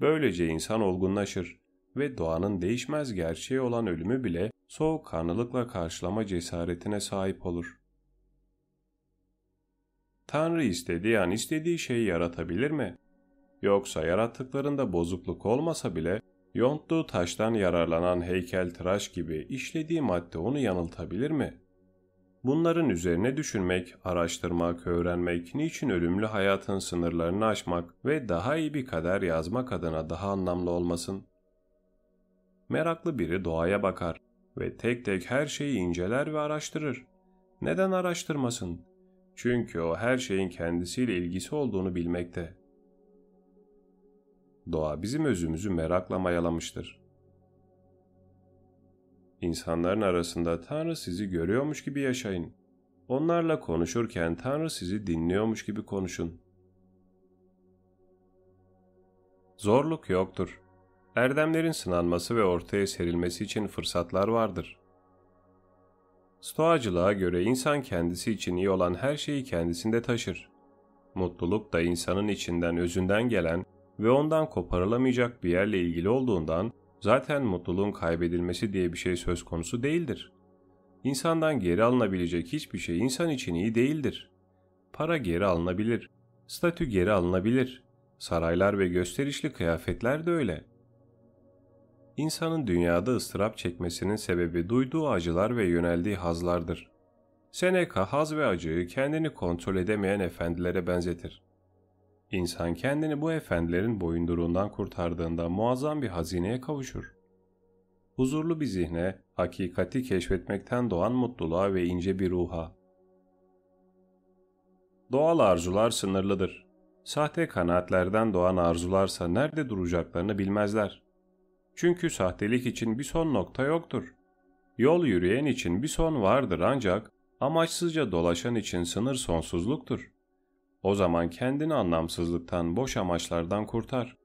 Böylece insan olgunlaşır ve doğanın değişmez gerçeği olan ölümü bile soğukkanlılıkla karşılama cesaretine sahip olur. Tanrı istediği an istediği şeyi yaratabilir mi? Yoksa yarattıklarında bozukluk olmasa bile yonttuğu taştan yararlanan heykel tıraş gibi işlediği madde onu yanıltabilir mi? Bunların üzerine düşünmek, araştırmak, öğrenmek, niçin ölümlü hayatın sınırlarını aşmak ve daha iyi bir kader yazmak adına daha anlamlı olmasın? Meraklı biri doğaya bakar ve tek tek her şeyi inceler ve araştırır. Neden araştırmasın? Çünkü o her şeyin kendisiyle ilgisi olduğunu bilmekte. Doğa bizim özümüzü merakla mayalamıştır. İnsanların arasında Tanrı sizi görüyormuş gibi yaşayın. Onlarla konuşurken Tanrı sizi dinliyormuş gibi konuşun. Zorluk yoktur. Erdemlerin sınanması ve ortaya serilmesi için fırsatlar vardır. Stoacılığa göre insan kendisi için iyi olan her şeyi kendisinde taşır. Mutluluk da insanın içinden özünden gelen ve ondan koparılamayacak bir yerle ilgili olduğundan zaten mutluluğun kaybedilmesi diye bir şey söz konusu değildir. İnsandan geri alınabilecek hiçbir şey insan için iyi değildir. Para geri alınabilir, statü geri alınabilir, saraylar ve gösterişli kıyafetler de öyle. İnsanın dünyada ıstırap çekmesinin sebebi duyduğu acılar ve yöneldiği hazlardır. Seneca haz ve acıyı kendini kontrol edemeyen efendilere benzetir. İnsan kendini bu efendilerin boyunduruğundan kurtardığında muazzam bir hazineye kavuşur. Huzurlu bir zihne, hakikati keşfetmekten doğan mutluluğa ve ince bir ruha. Doğal arzular sınırlıdır. Sahte kanaatlerden doğan arzularsa nerede duracaklarını bilmezler. Çünkü sahtelik için bir son nokta yoktur. Yol yürüyen için bir son vardır ancak amaçsızca dolaşan için sınır sonsuzluktur. O zaman kendini anlamsızlıktan, boş amaçlardan kurtar.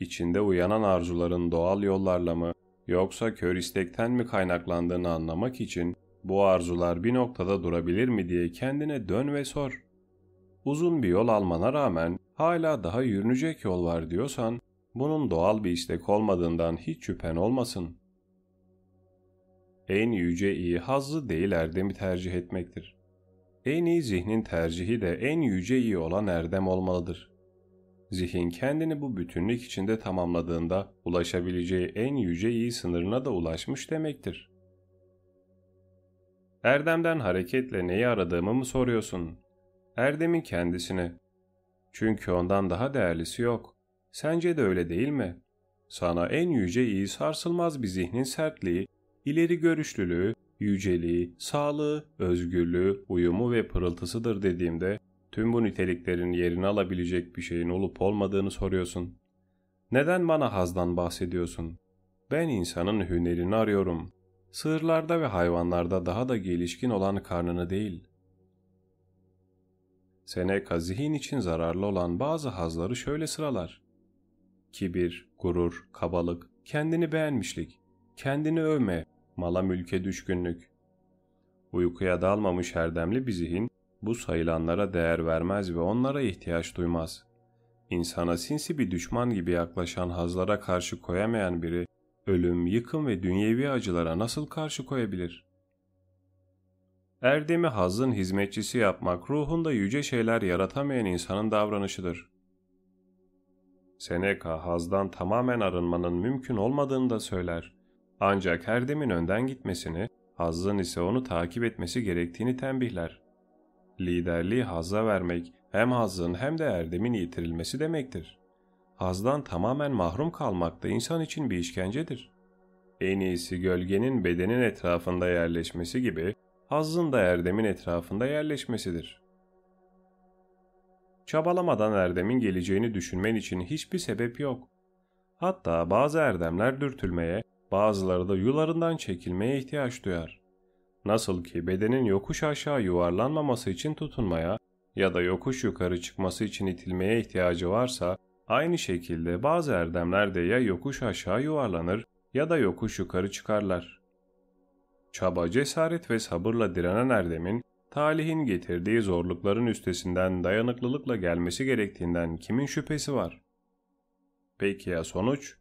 İçinde uyanan arzuların doğal yollarla mı, yoksa kör istekten mi kaynaklandığını anlamak için bu arzular bir noktada durabilir mi diye kendine dön ve sor. Uzun bir yol almana rağmen hala daha yürünecek yol var diyorsan, bunun doğal bir istek olmadığından hiç şüphen olmasın. En yüce iyi hazzı değil erdemi tercih etmektir. En iyi zihnin tercihi de en yüce iyi olan erdem olmalıdır. Zihin kendini bu bütünlük içinde tamamladığında ulaşabileceği en yüce iyi sınırına da ulaşmış demektir. Erdemden hareketle neyi aradığımı mı soruyorsun? Erdemin kendisine. Çünkü ondan daha değerlisi yok. Sence de öyle değil mi? Sana en yüce iyi sarsılmaz bir zihnin sertliği, ileri görüşlülüğü, yüceliği, sağlığı, özgürlüğü, uyumu ve pırıltısıdır dediğimde tüm bu niteliklerin yerini alabilecek bir şeyin olup olmadığını soruyorsun. Neden bana hazdan bahsediyorsun? Ben insanın hünerini arıyorum. Sığırlarda ve hayvanlarda daha da gelişkin olan karnını değil. Seneca zihin için zararlı olan bazı hazları şöyle sıralar. Kibir, gurur, kabalık, kendini beğenmişlik, kendini övme, mala mülke düşkünlük. Uykuya dalmamış erdemli bir zihin bu sayılanlara değer vermez ve onlara ihtiyaç duymaz. İnsana sinsi bir düşman gibi yaklaşan hazlara karşı koyamayan biri, ölüm, yıkım ve dünyevi acılara nasıl karşı koyabilir? Erdemi hazın hizmetçisi yapmak ruhunda yüce şeyler yaratamayan insanın davranışıdır. Seneca hazdan tamamen arınmanın mümkün olmadığını da söyler. Ancak Erdem'in önden gitmesini, Hazz'ın ise onu takip etmesi gerektiğini tembihler. Liderliği Hazz'a vermek hem Hazz'ın hem de Erdem'in yitirilmesi demektir. Hazdan tamamen mahrum kalmak da insan için bir işkencedir. En iyisi gölgenin bedenin etrafında yerleşmesi gibi Hazz'ın da Erdem'in etrafında yerleşmesidir. Çabalamadan Erdem'in geleceğini düşünmen için hiçbir sebep yok. Hatta bazı erdemler dürtülmeye, bazıları da yularından çekilmeye ihtiyaç duyar. Nasıl ki bedenin yokuş aşağı yuvarlanmaması için tutunmaya ya da yokuş yukarı çıkması için itilmeye ihtiyacı varsa, aynı şekilde bazı erdemler de ya yokuş aşağı yuvarlanır ya da yokuş yukarı çıkarlar. Çaba, cesaret ve sabırla direnen erdemin, talihin getirdiği zorlukların üstesinden dayanıklılıkla gelmesi gerektiğinden kimin şüphesi var? Peki ya sonuç?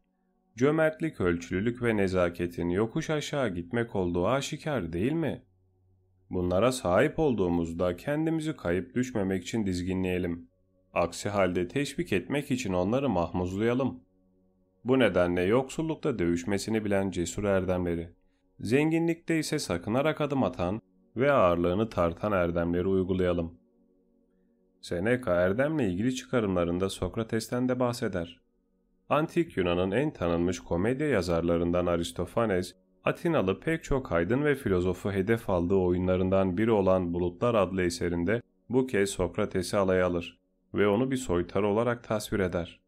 Cömertlik, ölçülülük ve nezaketin yokuş aşağı gitmek olduğu aşikar değil mi? Bunlara sahip olduğumuzda kendimizi kayıp düşmemek için dizginleyelim. Aksi halde teşvik etmek için onları mahmuzlayalım. Bu nedenle yoksullukta dövüşmesini bilen cesur erdemleri, zenginlikte ise sakınarak adım atan ve ağırlığını tartan erdemleri uygulayalım. Seneca erdemle ilgili çıkarımlarında Sokrates'ten de bahseder. Antik Yunan'ın en tanınmış komedya yazarlarından Aristofanes, Atinalı pek çok aydın ve filozofu hedef aldığı oyunlarından biri olan Bulutlar adlı eserinde bu kez Sokrates'i alaya alır ve onu bir soytar olarak tasvir eder.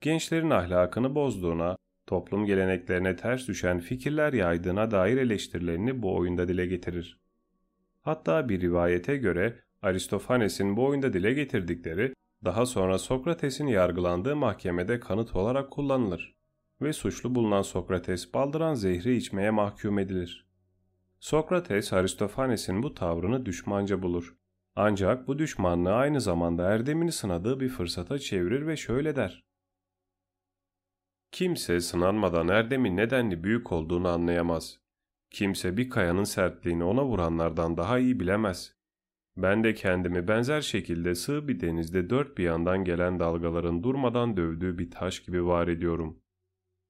Gençlerin ahlakını bozduğuna, toplum geleneklerine ters düşen fikirler yaydığına dair eleştirilerini bu oyunda dile getirir. Hatta bir rivayete göre Aristofanes'in bu oyunda dile getirdikleri daha sonra Sokrates'in yargılandığı mahkemede kanıt olarak kullanılır ve suçlu bulunan Sokrates baldıran zehri içmeye mahkum edilir. Sokrates Aristofanes'in bu tavrını düşmanca bulur. Ancak bu düşmanlığı aynı zamanda erdemini sınadığı bir fırsata çevirir ve şöyle der. Kimse sınanmadan erdemin nedenli büyük olduğunu anlayamaz. Kimse bir kayanın sertliğini ona vuranlardan daha iyi bilemez. Ben de kendimi benzer şekilde sığ bir denizde dört bir yandan gelen dalgaların durmadan dövdüğü bir taş gibi var ediyorum.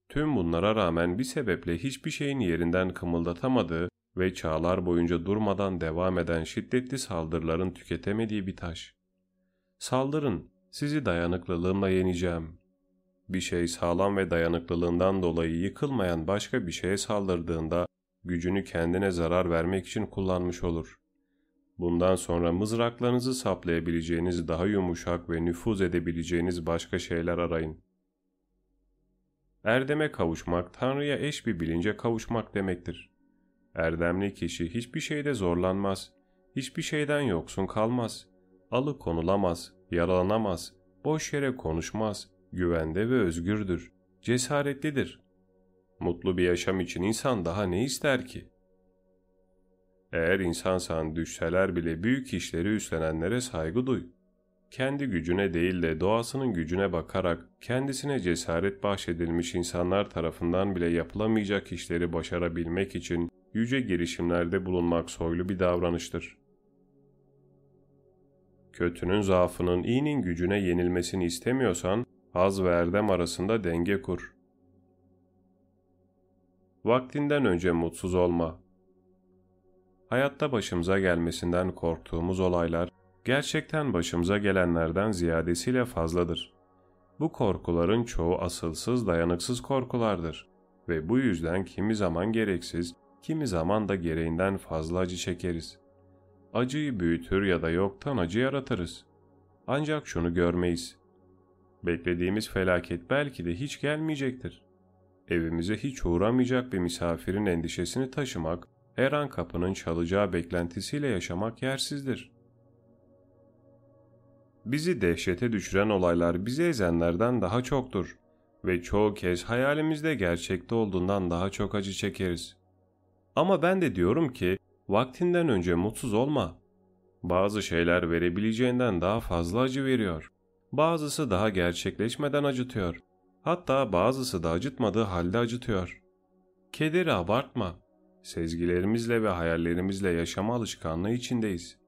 Tüm bunlara rağmen bir sebeple hiçbir şeyin yerinden kımıldatamadığı ve çağlar boyunca durmadan devam eden şiddetli saldırıların tüketemediği bir taş. Saldırın, sizi dayanıklılığımla yeneceğim. Bir şey sağlam ve dayanıklılığından dolayı yıkılmayan başka bir şeye saldırdığında gücünü kendine zarar vermek için kullanmış olur. Bundan sonra mızraklarınızı saplayabileceğiniz daha yumuşak ve nüfuz edebileceğiniz başka şeyler arayın. Erdeme kavuşmak, Tanrı'ya eş bir bilince kavuşmak demektir. Erdemli kişi hiçbir şeyde zorlanmaz, hiçbir şeyden yoksun kalmaz, alıkonulamaz, yaralanamaz, boş yere konuşmaz, güvende ve özgürdür, cesaretlidir. Mutlu bir yaşam için insan daha ne ister ki?'' Eğer insansan düşseler bile büyük işleri üstlenenlere saygı duy. Kendi gücüne değil de doğasının gücüne bakarak kendisine cesaret bahşedilmiş insanlar tarafından bile yapılamayacak işleri başarabilmek için yüce girişimlerde bulunmak soylu bir davranıştır. Kötünün zaafının iyinin gücüne yenilmesini istemiyorsan, haz ve erdem arasında denge kur. Vaktinden önce mutsuz olma hayatta başımıza gelmesinden korktuğumuz olaylar gerçekten başımıza gelenlerden ziyadesiyle fazladır. Bu korkuların çoğu asılsız, dayanıksız korkulardır ve bu yüzden kimi zaman gereksiz, kimi zaman da gereğinden fazla acı çekeriz. Acıyı büyütür ya da yoktan acı yaratırız. Ancak şunu görmeyiz. Beklediğimiz felaket belki de hiç gelmeyecektir. Evimize hiç uğramayacak bir misafirin endişesini taşımak, her an kapının çalacağı beklentisiyle yaşamak yersizdir. Bizi dehşete düşüren olaylar bizi ezenlerden daha çoktur ve çoğu kez hayalimizde gerçekte olduğundan daha çok acı çekeriz. Ama ben de diyorum ki vaktinden önce mutsuz olma. Bazı şeyler verebileceğinden daha fazla acı veriyor. Bazısı daha gerçekleşmeden acıtıyor. Hatta bazısı da acıtmadığı halde acıtıyor. Kederi abartma. Sezgilerimizle ve hayallerimizle yaşama alışkanlığı içindeyiz.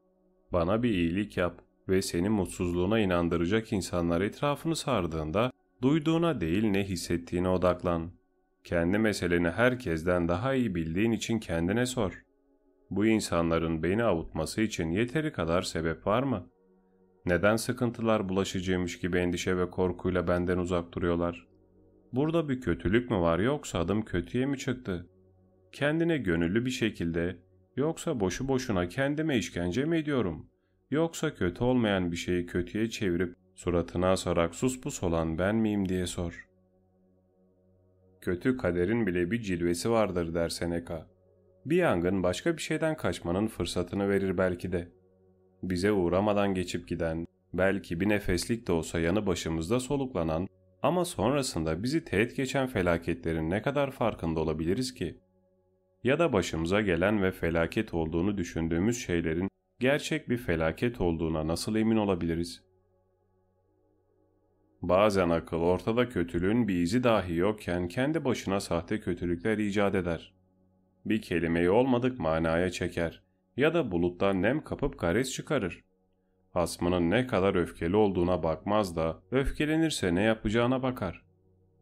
Bana bir iyilik yap ve seni mutsuzluğuna inandıracak insanlar etrafını sardığında duyduğuna değil ne hissettiğine odaklan. Kendi meseleni herkesten daha iyi bildiğin için kendine sor. Bu insanların beni avutması için yeteri kadar sebep var mı? Neden sıkıntılar bulaşıcıymış gibi endişe ve korkuyla benden uzak duruyorlar? Burada bir kötülük mü var yoksa adım kötüye mi çıktı? Kendine gönüllü bir şekilde yoksa boşu boşuna kendime işkence mi ediyorum? Yoksa kötü olmayan bir şeyi kötüye çevirip suratına asarak sus pus olan ben miyim diye sor. Kötü kaderin bile bir cilvesi vardır der Seneca. Bir yangın başka bir şeyden kaçmanın fırsatını verir belki de. Bize uğramadan geçip giden, belki bir nefeslik de olsa yanı başımızda soluklanan ama sonrasında bizi teğet geçen felaketlerin ne kadar farkında olabiliriz ki? Ya da başımıza gelen ve felaket olduğunu düşündüğümüz şeylerin gerçek bir felaket olduğuna nasıl emin olabiliriz? Bazen akıl ortada kötülüğün bir izi dahi yokken kendi başına sahte kötülükler icat eder. Bir kelimeyi olmadık manaya çeker ya da buluttan nem kapıp gares çıkarır. Hasmının ne kadar öfkeli olduğuna bakmaz da öfkelenirse ne yapacağına bakar.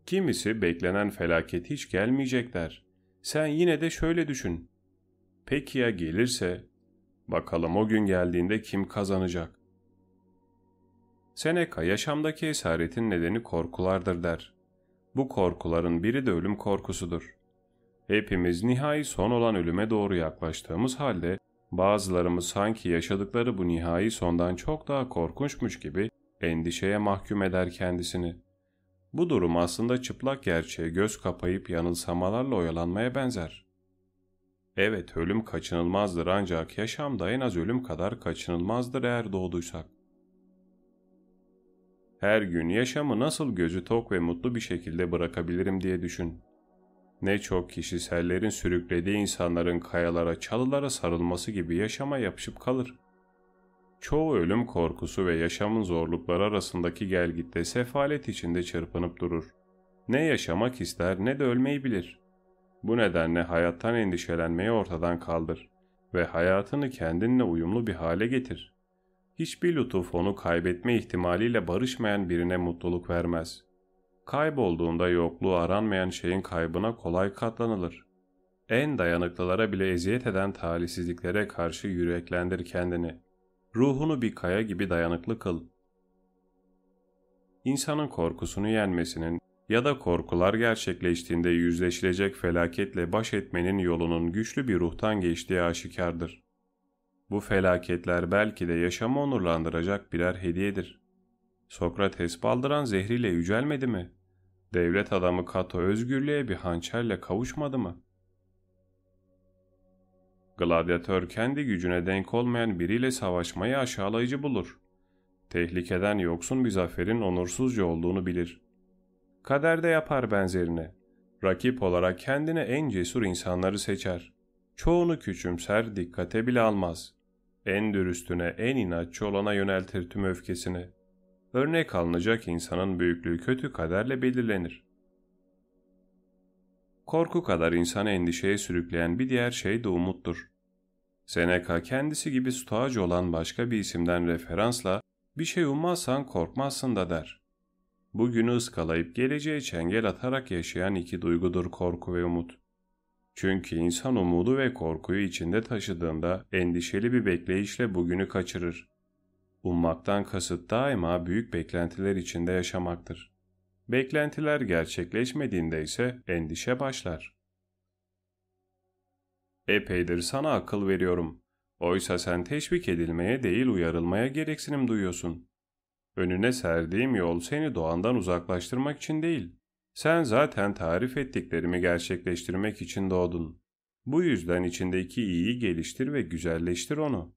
Kimisi beklenen felaket hiç gelmeyecek der. Sen yine de şöyle düşün. Peki ya gelirse? Bakalım o gün geldiğinde kim kazanacak? Seneca yaşamdaki esaretin nedeni korkulardır der. Bu korkuların biri de ölüm korkusudur. Hepimiz nihai son olan ölüme doğru yaklaştığımız halde bazılarımız sanki yaşadıkları bu nihai sondan çok daha korkunçmuş gibi endişeye mahkum eder kendisini. Bu durum aslında çıplak gerçeğe göz kapayıp yanılsamalarla oyalanmaya benzer. Evet ölüm kaçınılmazdır ancak yaşam da en az ölüm kadar kaçınılmazdır eğer doğduysak. Her gün yaşamı nasıl gözü tok ve mutlu bir şekilde bırakabilirim diye düşün. Ne çok kişi sellerin sürüklediği insanların kayalara, çalılara sarılması gibi yaşama yapışıp kalır. Çoğu ölüm korkusu ve yaşamın zorlukları arasındaki gelgitte sefalet içinde çırpınıp durur. Ne yaşamak ister ne de ölmeyi bilir. Bu nedenle hayattan endişelenmeyi ortadan kaldır ve hayatını kendinle uyumlu bir hale getir. Hiçbir lütuf onu kaybetme ihtimaliyle barışmayan birine mutluluk vermez. Kaybolduğunda yokluğu aranmayan şeyin kaybına kolay katlanılır. En dayanıklılara bile eziyet eden talihsizliklere karşı yüreklendir kendini. Ruhunu bir kaya gibi dayanıklı kıl. İnsanın korkusunu yenmesinin ya da korkular gerçekleştiğinde yüzleşilecek felaketle baş etmenin yolunun güçlü bir ruhtan geçtiği aşikardır. Bu felaketler belki de yaşamı onurlandıracak birer hediyedir. Sokrates baldıran zehriyle yücelmedi mi? Devlet adamı Kato özgürlüğe bir hançerle kavuşmadı mı? Gladyatör kendi gücüne denk olmayan biriyle savaşmayı aşağılayıcı bulur. Tehlikeden yoksun bir zaferin onursuzca olduğunu bilir. Kaderde yapar benzerini. Rakip olarak kendine en cesur insanları seçer. Çoğunu küçümser, dikkate bile almaz. En dürüstüne, en inatçı olana yöneltir tüm öfkesini. Örnek alınacak insanın büyüklüğü kötü kaderle belirlenir. Korku kadar insanı endişeye sürükleyen bir diğer şey de umuttur. Seneca kendisi gibi stoacı olan başka bir isimden referansla bir şey ummazsan korkmazsın da der. Bugünü ıskalayıp geleceğe çengel atarak yaşayan iki duygudur korku ve umut. Çünkü insan umudu ve korkuyu içinde taşıdığında endişeli bir bekleyişle bugünü kaçırır. Ummaktan kasıt daima büyük beklentiler içinde yaşamaktır. Beklentiler gerçekleşmediğinde ise endişe başlar. Epeydir sana akıl veriyorum. Oysa sen teşvik edilmeye değil uyarılmaya gereksinim duyuyorsun. Önüne serdiğim yol seni doğandan uzaklaştırmak için değil. Sen zaten tarif ettiklerimi gerçekleştirmek için doğdun. Bu yüzden içindeki iyiyi geliştir ve güzelleştir onu.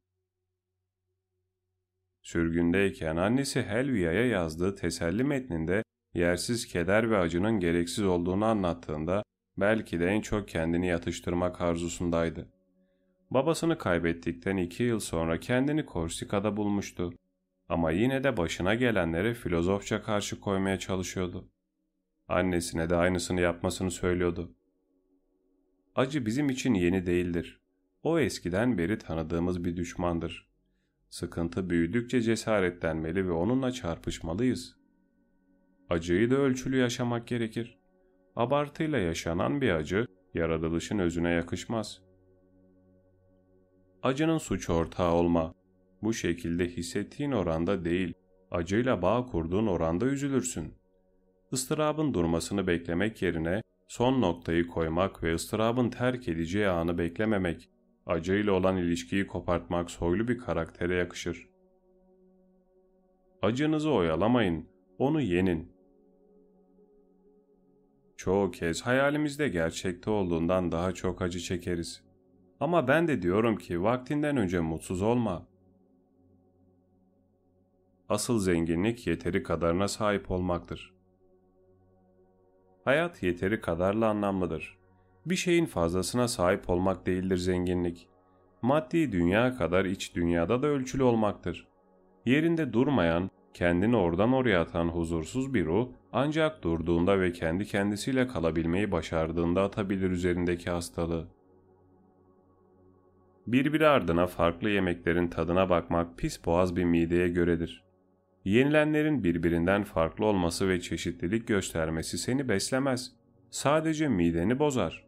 Sürgündeyken annesi Helvia'ya yazdığı teselli metninde yersiz keder ve acının gereksiz olduğunu anlattığında belki de en çok kendini yatıştırmak arzusundaydı. Babasını kaybettikten iki yıl sonra kendini Korsika'da bulmuştu. Ama yine de başına gelenlere filozofça karşı koymaya çalışıyordu. Annesine de aynısını yapmasını söylüyordu. Acı bizim için yeni değildir. O eskiden beri tanıdığımız bir düşmandır. Sıkıntı büyüdükçe cesaretlenmeli ve onunla çarpışmalıyız. Acıyı da ölçülü yaşamak gerekir. Abartıyla yaşanan bir acı, yaratılışın özüne yakışmaz. Acının suç ortağı olma. Bu şekilde hissettiğin oranda değil, acıyla bağ kurduğun oranda üzülürsün. Istırabın durmasını beklemek yerine son noktayı koymak ve ıstırabın terk edeceği anı beklememek, acıyla olan ilişkiyi kopartmak soylu bir karaktere yakışır. Acınızı oyalamayın, onu yenin. Çoğu kez hayalimizde gerçekte olduğundan daha çok acı çekeriz. Ama ben de diyorum ki vaktinden önce mutsuz olma. Asıl zenginlik yeteri kadarına sahip olmaktır. Hayat yeteri kadarla anlamlıdır. Bir şeyin fazlasına sahip olmak değildir zenginlik. Maddi dünya kadar iç dünyada da ölçülü olmaktır. Yerinde durmayan, kendini oradan oraya atan huzursuz bir ruh ancak durduğunda ve kendi kendisiyle kalabilmeyi başardığında atabilir üzerindeki hastalığı. Birbiri ardına farklı yemeklerin tadına bakmak pis boğaz bir mideye göredir. Yenilenlerin birbirinden farklı olması ve çeşitlilik göstermesi seni beslemez. Sadece mideni bozar.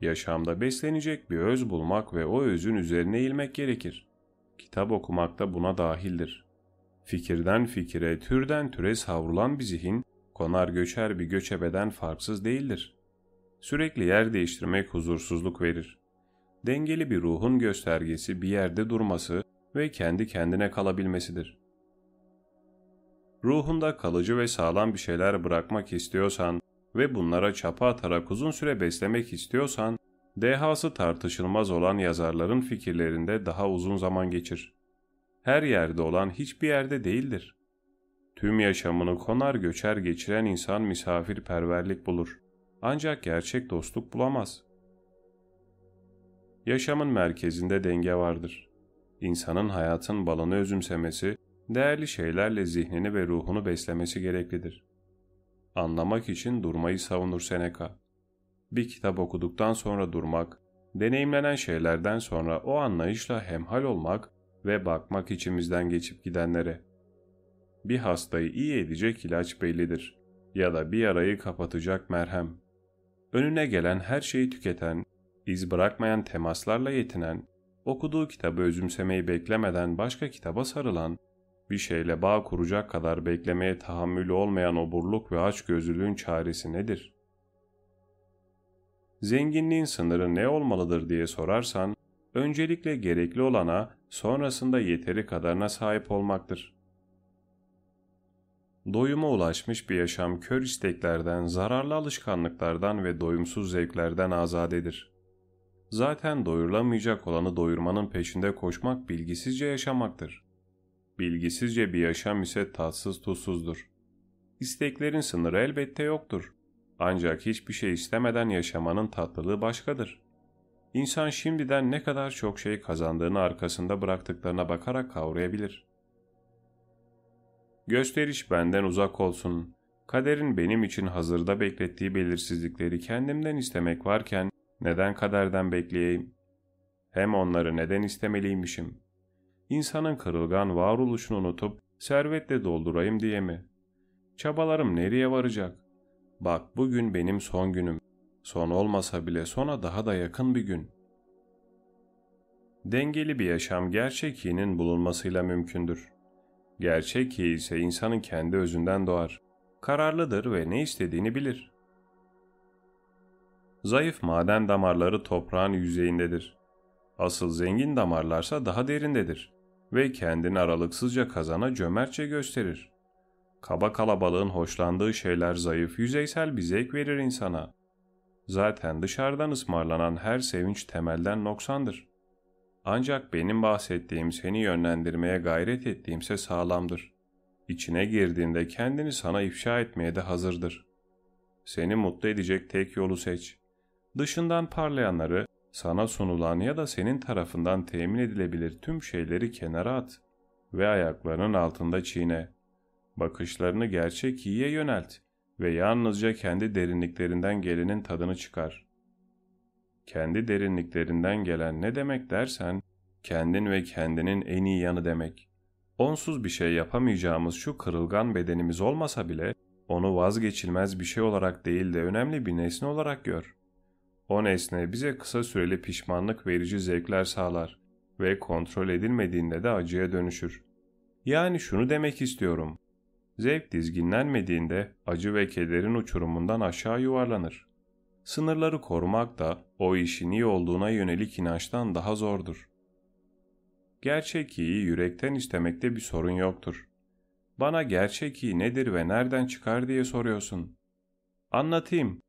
Yaşamda beslenecek bir öz bulmak ve o özün üzerine eğilmek gerekir. Kitap okumak da buna dahildir. Fikirden fikire, türden türe savrulan bir zihin, konar göçer bir göçebeden farksız değildir. Sürekli yer değiştirmek huzursuzluk verir. Dengeli bir ruhun göstergesi bir yerde durması ve kendi kendine kalabilmesidir. Ruhunda kalıcı ve sağlam bir şeyler bırakmak istiyorsan ve bunlara çapa atarak uzun süre beslemek istiyorsan, dehası tartışılmaz olan yazarların fikirlerinde daha uzun zaman geçir. Her yerde olan hiçbir yerde değildir. Tüm yaşamını konar göçer geçiren insan misafirperverlik bulur. Ancak gerçek dostluk bulamaz. Yaşamın merkezinde denge vardır. İnsanın hayatın balını özümsemesi, değerli şeylerle zihnini ve ruhunu beslemesi gereklidir. Anlamak için durmayı savunur Seneca. Bir kitap okuduktan sonra durmak, deneyimlenen şeylerden sonra o anlayışla hemhal olmak ve bakmak içimizden geçip gidenlere. Bir hastayı iyi edecek ilaç bellidir ya da bir yarayı kapatacak merhem. Önüne gelen her şeyi tüketen, iz bırakmayan temaslarla yetinen, okuduğu kitabı özümsemeyi beklemeden başka kitaba sarılan, bir şeyle bağ kuracak kadar beklemeye tahammülü olmayan oburluk ve açgözlülüğün çaresi nedir? Zenginliğin sınırı ne olmalıdır diye sorarsan, öncelikle gerekli olana, sonrasında yeteri kadarına sahip olmaktır. Doyuma ulaşmış bir yaşam kör isteklerden, zararlı alışkanlıklardan ve doyumsuz zevklerden azadedir. Zaten doyurulamayacak olanı doyurmanın peşinde koşmak bilgisizce yaşamaktır. Bilgisizce bir yaşam ise tatsız tuzsuzdur. İsteklerin sınırı elbette yoktur. Ancak hiçbir şey istemeden yaşamanın tatlılığı başkadır. İnsan şimdiden ne kadar çok şey kazandığını arkasında bıraktıklarına bakarak kavrayabilir. Gösteriş benden uzak olsun. Kaderin benim için hazırda beklettiği belirsizlikleri kendimden istemek varken neden kaderden bekleyeyim? Hem onları neden istemeliymişim? İnsanın kırılgan varoluşunu unutup servetle doldurayım diye mi? Çabalarım nereye varacak? Bak bugün benim son günüm. Son olmasa bile sona daha da yakın bir gün. Dengeli bir yaşam gerçek iyinin bulunmasıyla mümkündür. Gerçek iyi ise insanın kendi özünden doğar. Kararlıdır ve ne istediğini bilir. Zayıf maden damarları toprağın yüzeyindedir. Asıl zengin damarlarsa daha derindedir ve kendini aralıksızca kazana cömertçe gösterir. Kaba kalabalığın hoşlandığı şeyler zayıf, yüzeysel bir zevk verir insana. Zaten dışarıdan ısmarlanan her sevinç temelden noksandır. Ancak benim bahsettiğim seni yönlendirmeye gayret ettiğimse sağlamdır. İçine girdiğinde kendini sana ifşa etmeye de hazırdır. Seni mutlu edecek tek yolu seç. Dışından parlayanları, sana sunulan ya da senin tarafından temin edilebilir tüm şeyleri kenara at ve ayaklarının altında çiğne. Bakışlarını gerçek iyiye yönelt ve yalnızca kendi derinliklerinden gelenin tadını çıkar. Kendi derinliklerinden gelen ne demek dersen, kendin ve kendinin en iyi yanı demek. Onsuz bir şey yapamayacağımız şu kırılgan bedenimiz olmasa bile, onu vazgeçilmez bir şey olarak değil de önemli bir nesne olarak gör. O nesne bize kısa süreli pişmanlık verici zevkler sağlar ve kontrol edilmediğinde de acıya dönüşür. Yani şunu demek istiyorum. Zevk dizginlenmediğinde acı ve kederin uçurumundan aşağı yuvarlanır. Sınırları korumak da o işin iyi olduğuna yönelik inançtan daha zordur. Gerçek iyi yürekten istemekte bir sorun yoktur. Bana gerçek iyi nedir ve nereden çıkar diye soruyorsun. Anlatayım.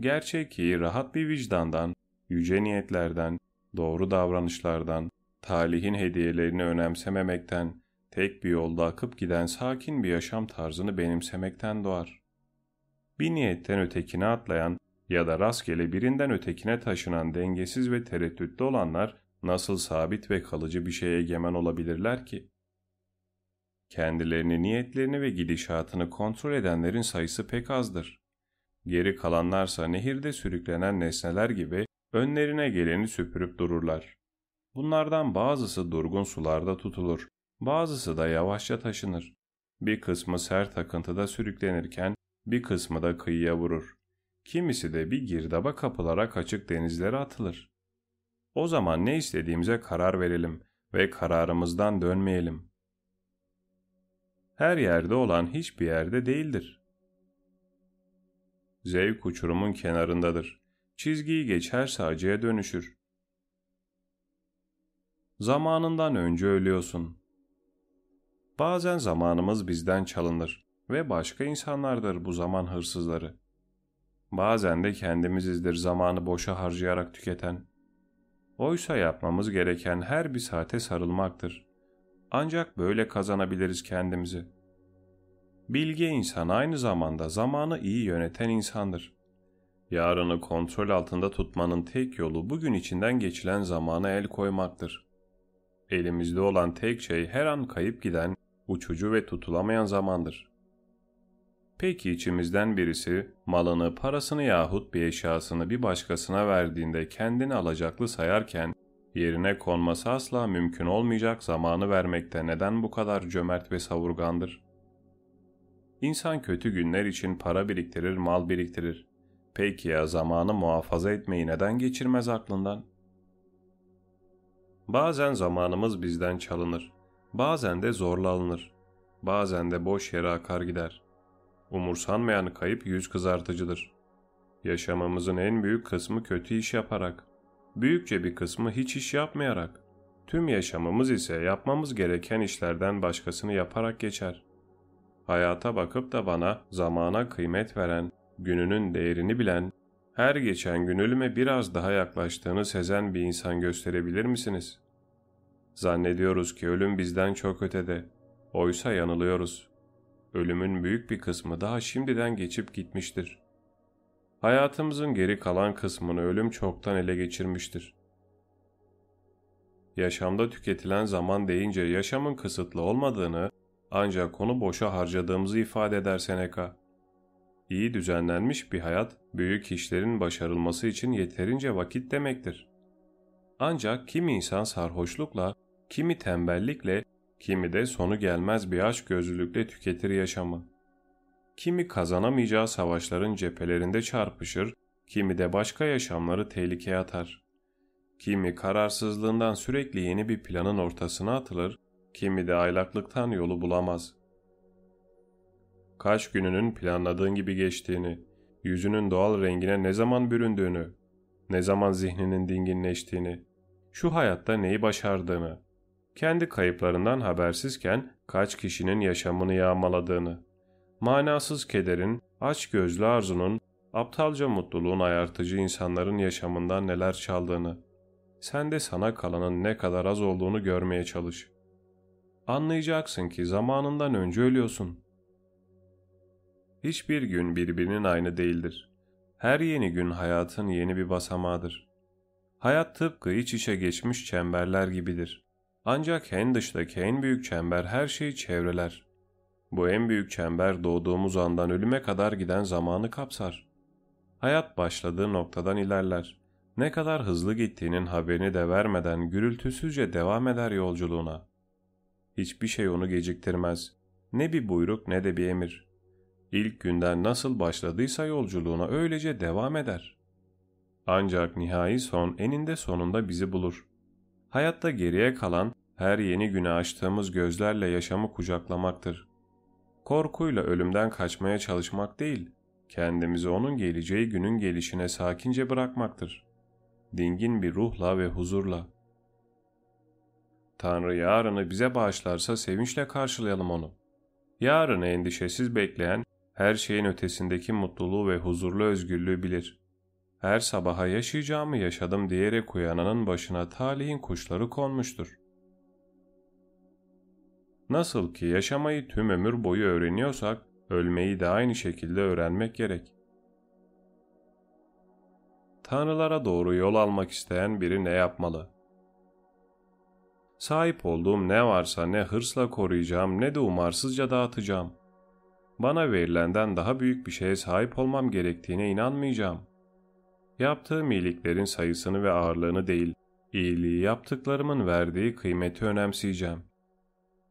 Gerçek iyi rahat bir vicdandan, yüce niyetlerden, doğru davranışlardan, talihin hediyelerini önemsememekten, tek bir yolda akıp giden sakin bir yaşam tarzını benimsemekten doğar. Bir niyetten ötekine atlayan ya da rastgele birinden ötekine taşınan dengesiz ve tereddütlü olanlar nasıl sabit ve kalıcı bir şeye egemen olabilirler ki? Kendilerini, niyetlerini ve gidişatını kontrol edenlerin sayısı pek azdır. Geri kalanlarsa nehirde sürüklenen nesneler gibi önlerine geleni süpürüp dururlar. Bunlardan bazısı durgun sularda tutulur, bazısı da yavaşça taşınır. Bir kısmı sert akıntıda sürüklenirken bir kısmı da kıyıya vurur. Kimisi de bir girdaba kapılarak açık denizlere atılır. O zaman ne istediğimize karar verelim ve kararımızdan dönmeyelim. Her yerde olan hiçbir yerde değildir. Zevk uçurumun kenarındadır. Çizgiyi geçerse acıya dönüşür. Zamanından önce ölüyorsun. Bazen zamanımız bizden çalınır ve başka insanlardır bu zaman hırsızları. Bazen de kendimizizdir zamanı boşa harcayarak tüketen. Oysa yapmamız gereken her bir saate sarılmaktır. Ancak böyle kazanabiliriz kendimizi. Bilge insan aynı zamanda zamanı iyi yöneten insandır. Yarını kontrol altında tutmanın tek yolu bugün içinden geçilen zamana el koymaktır. Elimizde olan tek şey her an kayıp giden, uçucu ve tutulamayan zamandır. Peki içimizden birisi malını, parasını yahut bir eşyasını bir başkasına verdiğinde kendini alacaklı sayarken yerine konması asla mümkün olmayacak zamanı vermekte neden bu kadar cömert ve savurgandır? İnsan kötü günler için para biriktirir, mal biriktirir. Peki ya zamanı muhafaza etmeyi neden geçirmez aklından? Bazen zamanımız bizden çalınır. Bazen de zorla alınır. Bazen de boş yere akar gider. Umursanmayan kayıp yüz kızartıcıdır. Yaşamamızın en büyük kısmı kötü iş yaparak, büyükçe bir kısmı hiç iş yapmayarak, tüm yaşamımız ise yapmamız gereken işlerden başkasını yaparak geçer. Hayata bakıp da bana zamana kıymet veren, gününün değerini bilen, her geçen gün ölüme biraz daha yaklaştığını sezen bir insan gösterebilir misiniz? Zannediyoruz ki ölüm bizden çok ötede. Oysa yanılıyoruz. Ölümün büyük bir kısmı daha şimdiden geçip gitmiştir. Hayatımızın geri kalan kısmını ölüm çoktan ele geçirmiştir. Yaşamda tüketilen zaman deyince yaşamın kısıtlı olmadığını ancak onu boşa harcadığımızı ifade eder Seneca. İyi düzenlenmiş bir hayat, büyük işlerin başarılması için yeterince vakit demektir. Ancak kimi insan sarhoşlukla, kimi tembellikle, kimi de sonu gelmez bir aşk gözlülükle tüketir yaşamı. Kimi kazanamayacağı savaşların cephelerinde çarpışır, kimi de başka yaşamları tehlikeye atar. Kimi kararsızlığından sürekli yeni bir planın ortasına atılır, kimi de aylaklıktan yolu bulamaz. kaç gününün planladığın gibi geçtiğini, yüzünün doğal rengine ne zaman büründüğünü, ne zaman zihninin dinginleştiğini, şu hayatta neyi başardığını, kendi kayıplarından habersizken kaç kişinin yaşamını yağmaladığını, manasız kederin, aç gözlü arzunun, aptalca mutluluğun ayartıcı insanların yaşamından neler çaldığını, sen de sana kalanın ne kadar az olduğunu görmeye çalış. Anlayacaksın ki zamanından önce ölüyorsun. Hiçbir gün birbirinin aynı değildir. Her yeni gün hayatın yeni bir basamağıdır. Hayat tıpkı iç içe geçmiş çemberler gibidir. Ancak en dıştaki en büyük çember her şeyi çevreler. Bu en büyük çember doğduğumuz andan ölüme kadar giden zamanı kapsar. Hayat başladığı noktadan ilerler. Ne kadar hızlı gittiğinin haberini de vermeden gürültüsüzce devam eder yolculuğuna. Hiçbir şey onu geciktirmez. Ne bir buyruk ne de bir emir. İlk günden nasıl başladıysa yolculuğuna öylece devam eder. Ancak nihai son eninde sonunda bizi bulur. Hayatta geriye kalan her yeni güne açtığımız gözlerle yaşamı kucaklamaktır. Korkuyla ölümden kaçmaya çalışmak değil, kendimizi onun geleceği günün gelişine sakince bırakmaktır. Dingin bir ruhla ve huzurla. Tanrı yarını bize bağışlarsa sevinçle karşılayalım onu. Yarını endişesiz bekleyen, her şeyin ötesindeki mutluluğu ve huzurlu özgürlüğü bilir. Her sabaha yaşayacağımı yaşadım diyerek uyananın başına talihin kuşları konmuştur. Nasıl ki yaşamayı tüm ömür boyu öğreniyorsak, ölmeyi de aynı şekilde öğrenmek gerek. Tanrılara doğru yol almak isteyen biri ne yapmalı? Sahip olduğum ne varsa ne hırsla koruyacağım ne de umarsızca dağıtacağım. Bana verilenden daha büyük bir şeye sahip olmam gerektiğine inanmayacağım. Yaptığım iyiliklerin sayısını ve ağırlığını değil, iyiliği yaptıklarımın verdiği kıymeti önemseyeceğim.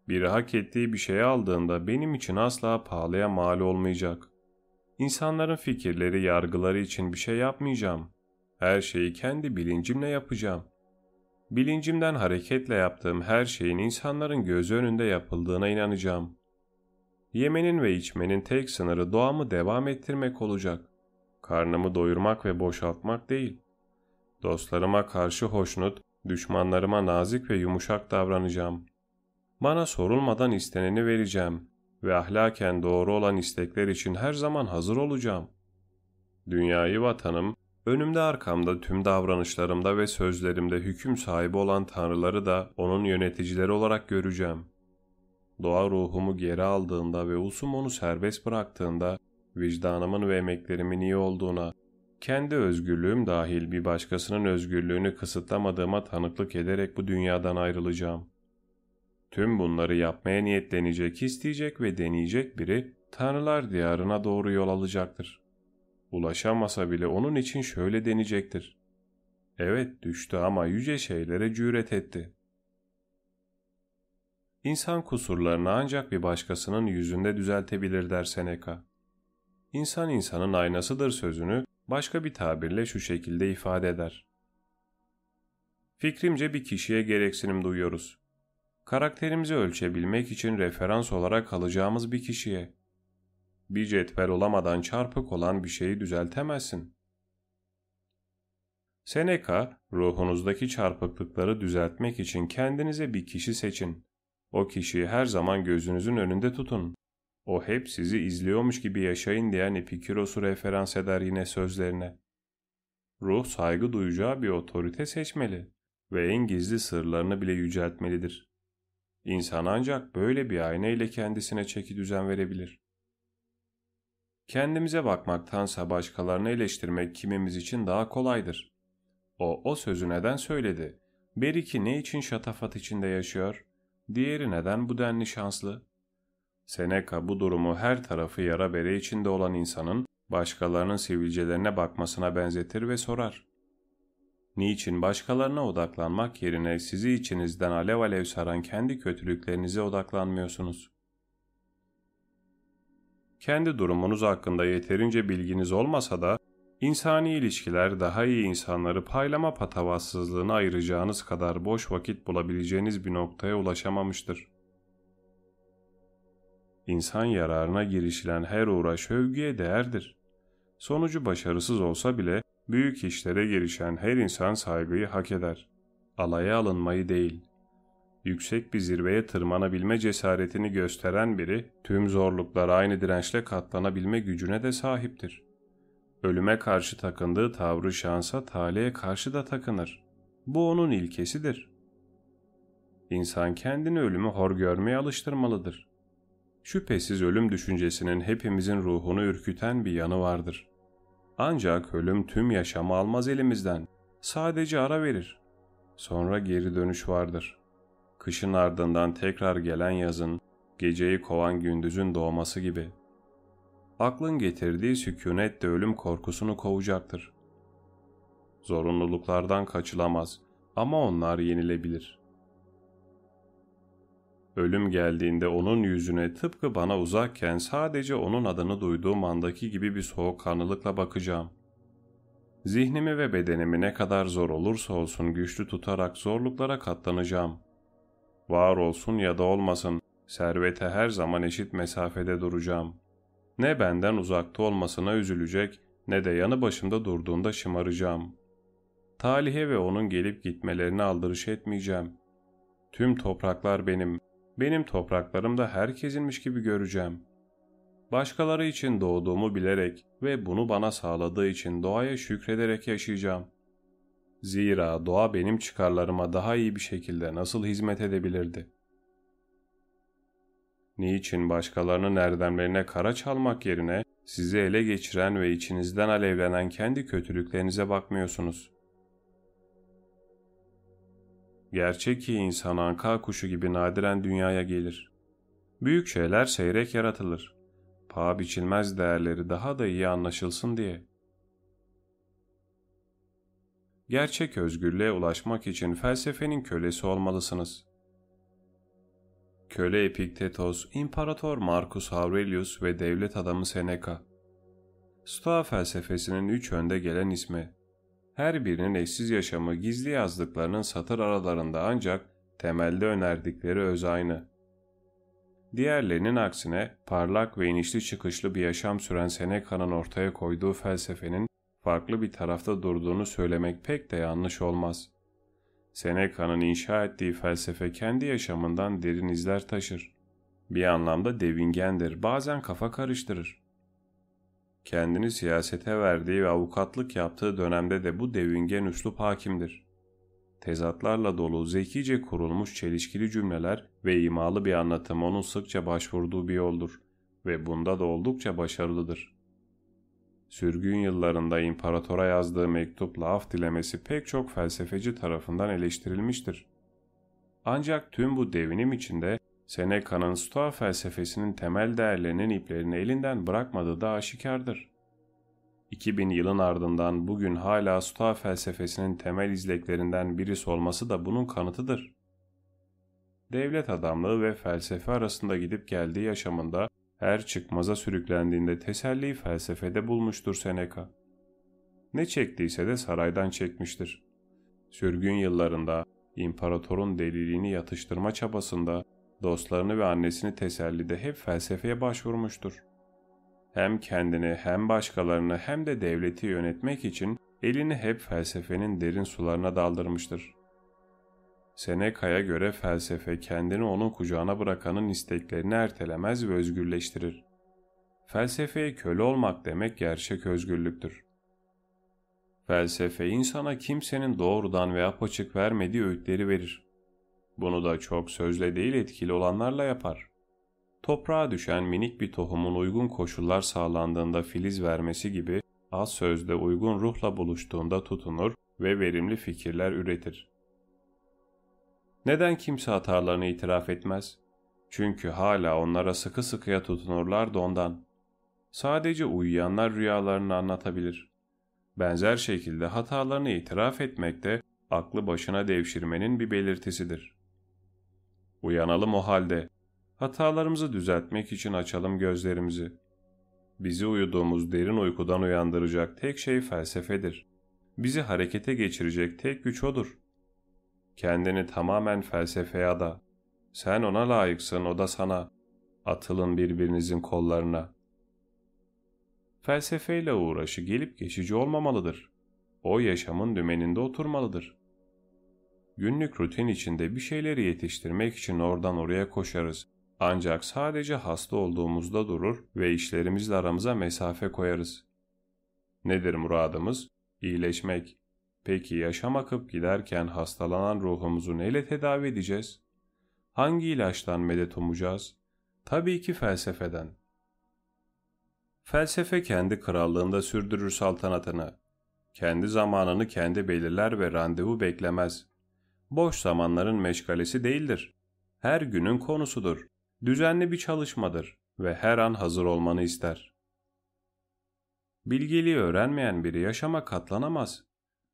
Biri hak ettiği bir şey aldığında benim için asla pahalıya mal olmayacak. İnsanların fikirleri, yargıları için bir şey yapmayacağım. Her şeyi kendi bilincimle yapacağım. Bilincimden hareketle yaptığım her şeyin insanların gözü önünde yapıldığına inanacağım. Yemenin ve içmenin tek sınırı doğamı devam ettirmek olacak. Karnımı doyurmak ve boşaltmak değil. Dostlarıma karşı hoşnut, düşmanlarıma nazik ve yumuşak davranacağım. Bana sorulmadan isteneni vereceğim ve ahlaken doğru olan istekler için her zaman hazır olacağım. Dünyayı vatanım, önümde arkamda tüm davranışlarımda ve sözlerimde hüküm sahibi olan tanrıları da onun yöneticileri olarak göreceğim. Doğa ruhumu geri aldığında ve usum onu serbest bıraktığında vicdanımın ve emeklerimin iyi olduğuna, kendi özgürlüğüm dahil bir başkasının özgürlüğünü kısıtlamadığıma tanıklık ederek bu dünyadan ayrılacağım. Tüm bunları yapmaya niyetlenecek, isteyecek ve deneyecek biri Tanrılar diyarına doğru yol alacaktır. Ulaşamasa bile onun için şöyle deneyecektir. Evet düştü ama yüce şeylere cüret etti. İnsan kusurlarını ancak bir başkasının yüzünde düzeltebilir der Seneca. İnsan insanın aynasıdır sözünü başka bir tabirle şu şekilde ifade eder. Fikrimce bir kişiye gereksinim duyuyoruz. Karakterimizi ölçebilmek için referans olarak alacağımız bir kişiye. Bir cetvel olamadan çarpık olan bir şeyi düzeltemezsin. Seneca, ruhunuzdaki çarpıklıkları düzeltmek için kendinize bir kişi seçin. O kişiyi her zaman gözünüzün önünde tutun. O hep sizi izliyormuş gibi yaşayın diyen Epiküros'u referans eder yine sözlerine. Ruh saygı duyacağı bir otorite seçmeli ve en gizli sırlarını bile yüceltmelidir. İnsan ancak böyle bir ayna ile kendisine çeki düzen verebilir. Kendimize bakmaktansa başkalarını eleştirmek kimimiz için daha kolaydır. O, o sözü neden söyledi? Beriki ne için şatafat içinde yaşıyor? Diğeri neden bu denli şanslı? Seneca bu durumu her tarafı yara bere içinde olan insanın başkalarının sivilcelerine bakmasına benzetir ve sorar. Niçin başkalarına odaklanmak yerine sizi içinizden alev alev saran kendi kötülüklerinize odaklanmıyorsunuz? Kendi durumunuz hakkında yeterince bilginiz olmasa da insani ilişkiler daha iyi insanları paylama patavatsızlığına ayıracağınız kadar boş vakit bulabileceğiniz bir noktaya ulaşamamıştır. İnsan yararına girişilen her uğraş övgüye değerdir. Sonucu başarısız olsa bile büyük işlere girişen her insan saygıyı hak eder. Alaya alınmayı değil. Yüksek bir zirveye tırmanabilme cesaretini gösteren biri tüm zorluklara aynı dirençle katlanabilme gücüne de sahiptir. Ölüme karşı takındığı tavrı şansa talihe karşı da takınır. Bu onun ilkesidir. İnsan kendini ölümü hor görmeye alıştırmalıdır. Şüphesiz ölüm düşüncesinin hepimizin ruhunu ürküten bir yanı vardır. Ancak ölüm tüm yaşamı almaz elimizden. Sadece ara verir. Sonra geri dönüş vardır. Kışın ardından tekrar gelen yazın, geceyi kovan gündüzün doğması gibi. Aklın getirdiği sükunet de ölüm korkusunu kovacaktır. Zorunluluklardan kaçılamaz ama onlar yenilebilir. Ölüm geldiğinde onun yüzüne tıpkı bana uzakken sadece onun adını duyduğum andaki gibi bir soğukkanlılıkla bakacağım. Zihnimi ve bedenimi ne kadar zor olursa olsun güçlü tutarak zorluklara katlanacağım. Var olsun ya da olmasın, servete her zaman eşit mesafede duracağım. Ne benden uzakta olmasına üzülecek ne de yanı başımda durduğunda şımaracağım. Talihe ve onun gelip gitmelerini aldırış etmeyeceğim. Tüm topraklar benim, benim topraklarım da herkesinmiş gibi göreceğim. Başkaları için doğduğumu bilerek ve bunu bana sağladığı için doğaya şükrederek yaşayacağım. Zira doğa benim çıkarlarıma daha iyi bir şekilde nasıl hizmet edebilirdi? Niçin başkalarının erdemlerine kara çalmak yerine sizi ele geçiren ve içinizden alevlenen kendi kötülüklerinize bakmıyorsunuz? Gerçek iyi insan anka kuşu gibi nadiren dünyaya gelir. Büyük şeyler seyrek yaratılır. Paha biçilmez değerleri daha da iyi anlaşılsın diye. Gerçek özgürlüğe ulaşmak için felsefenin kölesi olmalısınız. Köle Epiktetos, İmparator Marcus Aurelius ve devlet adamı Seneca. Stoa felsefesinin üç önde gelen ismi her birinin eşsiz yaşamı gizli yazdıklarının satır aralarında ancak temelde önerdikleri öz aynı. Diğerlerinin aksine parlak ve inişli çıkışlı bir yaşam süren Seneca'nın ortaya koyduğu felsefenin farklı bir tarafta durduğunu söylemek pek de yanlış olmaz. Seneca'nın inşa ettiği felsefe kendi yaşamından derin izler taşır. Bir anlamda devingendir, bazen kafa karıştırır. Kendini siyasete verdiği ve avukatlık yaptığı dönemde de bu devingen üslup hakimdir. Tezatlarla dolu zekice kurulmuş çelişkili cümleler ve imalı bir anlatım onun sıkça başvurduğu bir yoldur ve bunda da oldukça başarılıdır. Sürgün yıllarında imparatora yazdığı mektupla af dilemesi pek çok felsefeci tarafından eleştirilmiştir. Ancak tüm bu devinim içinde Seneca'nın Stoa felsefesinin temel değerlerinin iplerini elinden bırakmadığı da aşikardır. 2000 yılın ardından bugün hala Stoa felsefesinin temel izleklerinden birisi olması da bunun kanıtıdır. Devlet adamlığı ve felsefe arasında gidip geldiği yaşamında her çıkmaza sürüklendiğinde teselli felsefede bulmuştur Seneca. Ne çektiyse de saraydan çekmiştir. Sürgün yıllarında imparatorun deliliğini yatıştırma çabasında dostlarını ve annesini tesellide hep felsefeye başvurmuştur. Hem kendini hem başkalarını hem de devleti yönetmek için elini hep felsefenin derin sularına daldırmıştır. Seneca'ya göre felsefe kendini onun kucağına bırakanın isteklerini ertelemez ve özgürleştirir. Felsefeye köle olmak demek gerçek özgürlüktür. Felsefe insana kimsenin doğrudan ve apaçık vermediği öğütleri verir. Bunu da çok sözle değil etkili olanlarla yapar. Toprağa düşen minik bir tohumun uygun koşullar sağlandığında filiz vermesi gibi az sözde uygun ruhla buluştuğunda tutunur ve verimli fikirler üretir. Neden kimse hatalarını itiraf etmez? Çünkü hala onlara sıkı sıkıya tutunurlar da ondan. Sadece uyuyanlar rüyalarını anlatabilir. Benzer şekilde hatalarını itiraf etmek de aklı başına devşirmenin bir belirtisidir. Uyanalım o halde. Hatalarımızı düzeltmek için açalım gözlerimizi. Bizi uyuduğumuz derin uykudan uyandıracak tek şey felsefedir. Bizi harekete geçirecek tek güç odur. Kendini tamamen felsefeye ada. Sen ona layıksın, o da sana. Atılın birbirinizin kollarına. Felsefeyle uğraşı gelip geçici olmamalıdır. O yaşamın dümeninde oturmalıdır. Günlük rutin içinde bir şeyleri yetiştirmek için oradan oraya koşarız. Ancak sadece hasta olduğumuzda durur ve işlerimizle aramıza mesafe koyarız. Nedir muradımız? İyileşmek. Peki yaşam akıp giderken hastalanan ruhumuzu neyle tedavi edeceğiz? Hangi ilaçtan medet umacağız? Tabii ki felsefeden. Felsefe kendi krallığında sürdürür saltanatını. Kendi zamanını kendi belirler ve randevu beklemez. Boş zamanların meşgalesi değildir. Her günün konusudur. Düzenli bir çalışmadır ve her an hazır olmanı ister. Bilgeliği öğrenmeyen biri yaşama katlanamaz.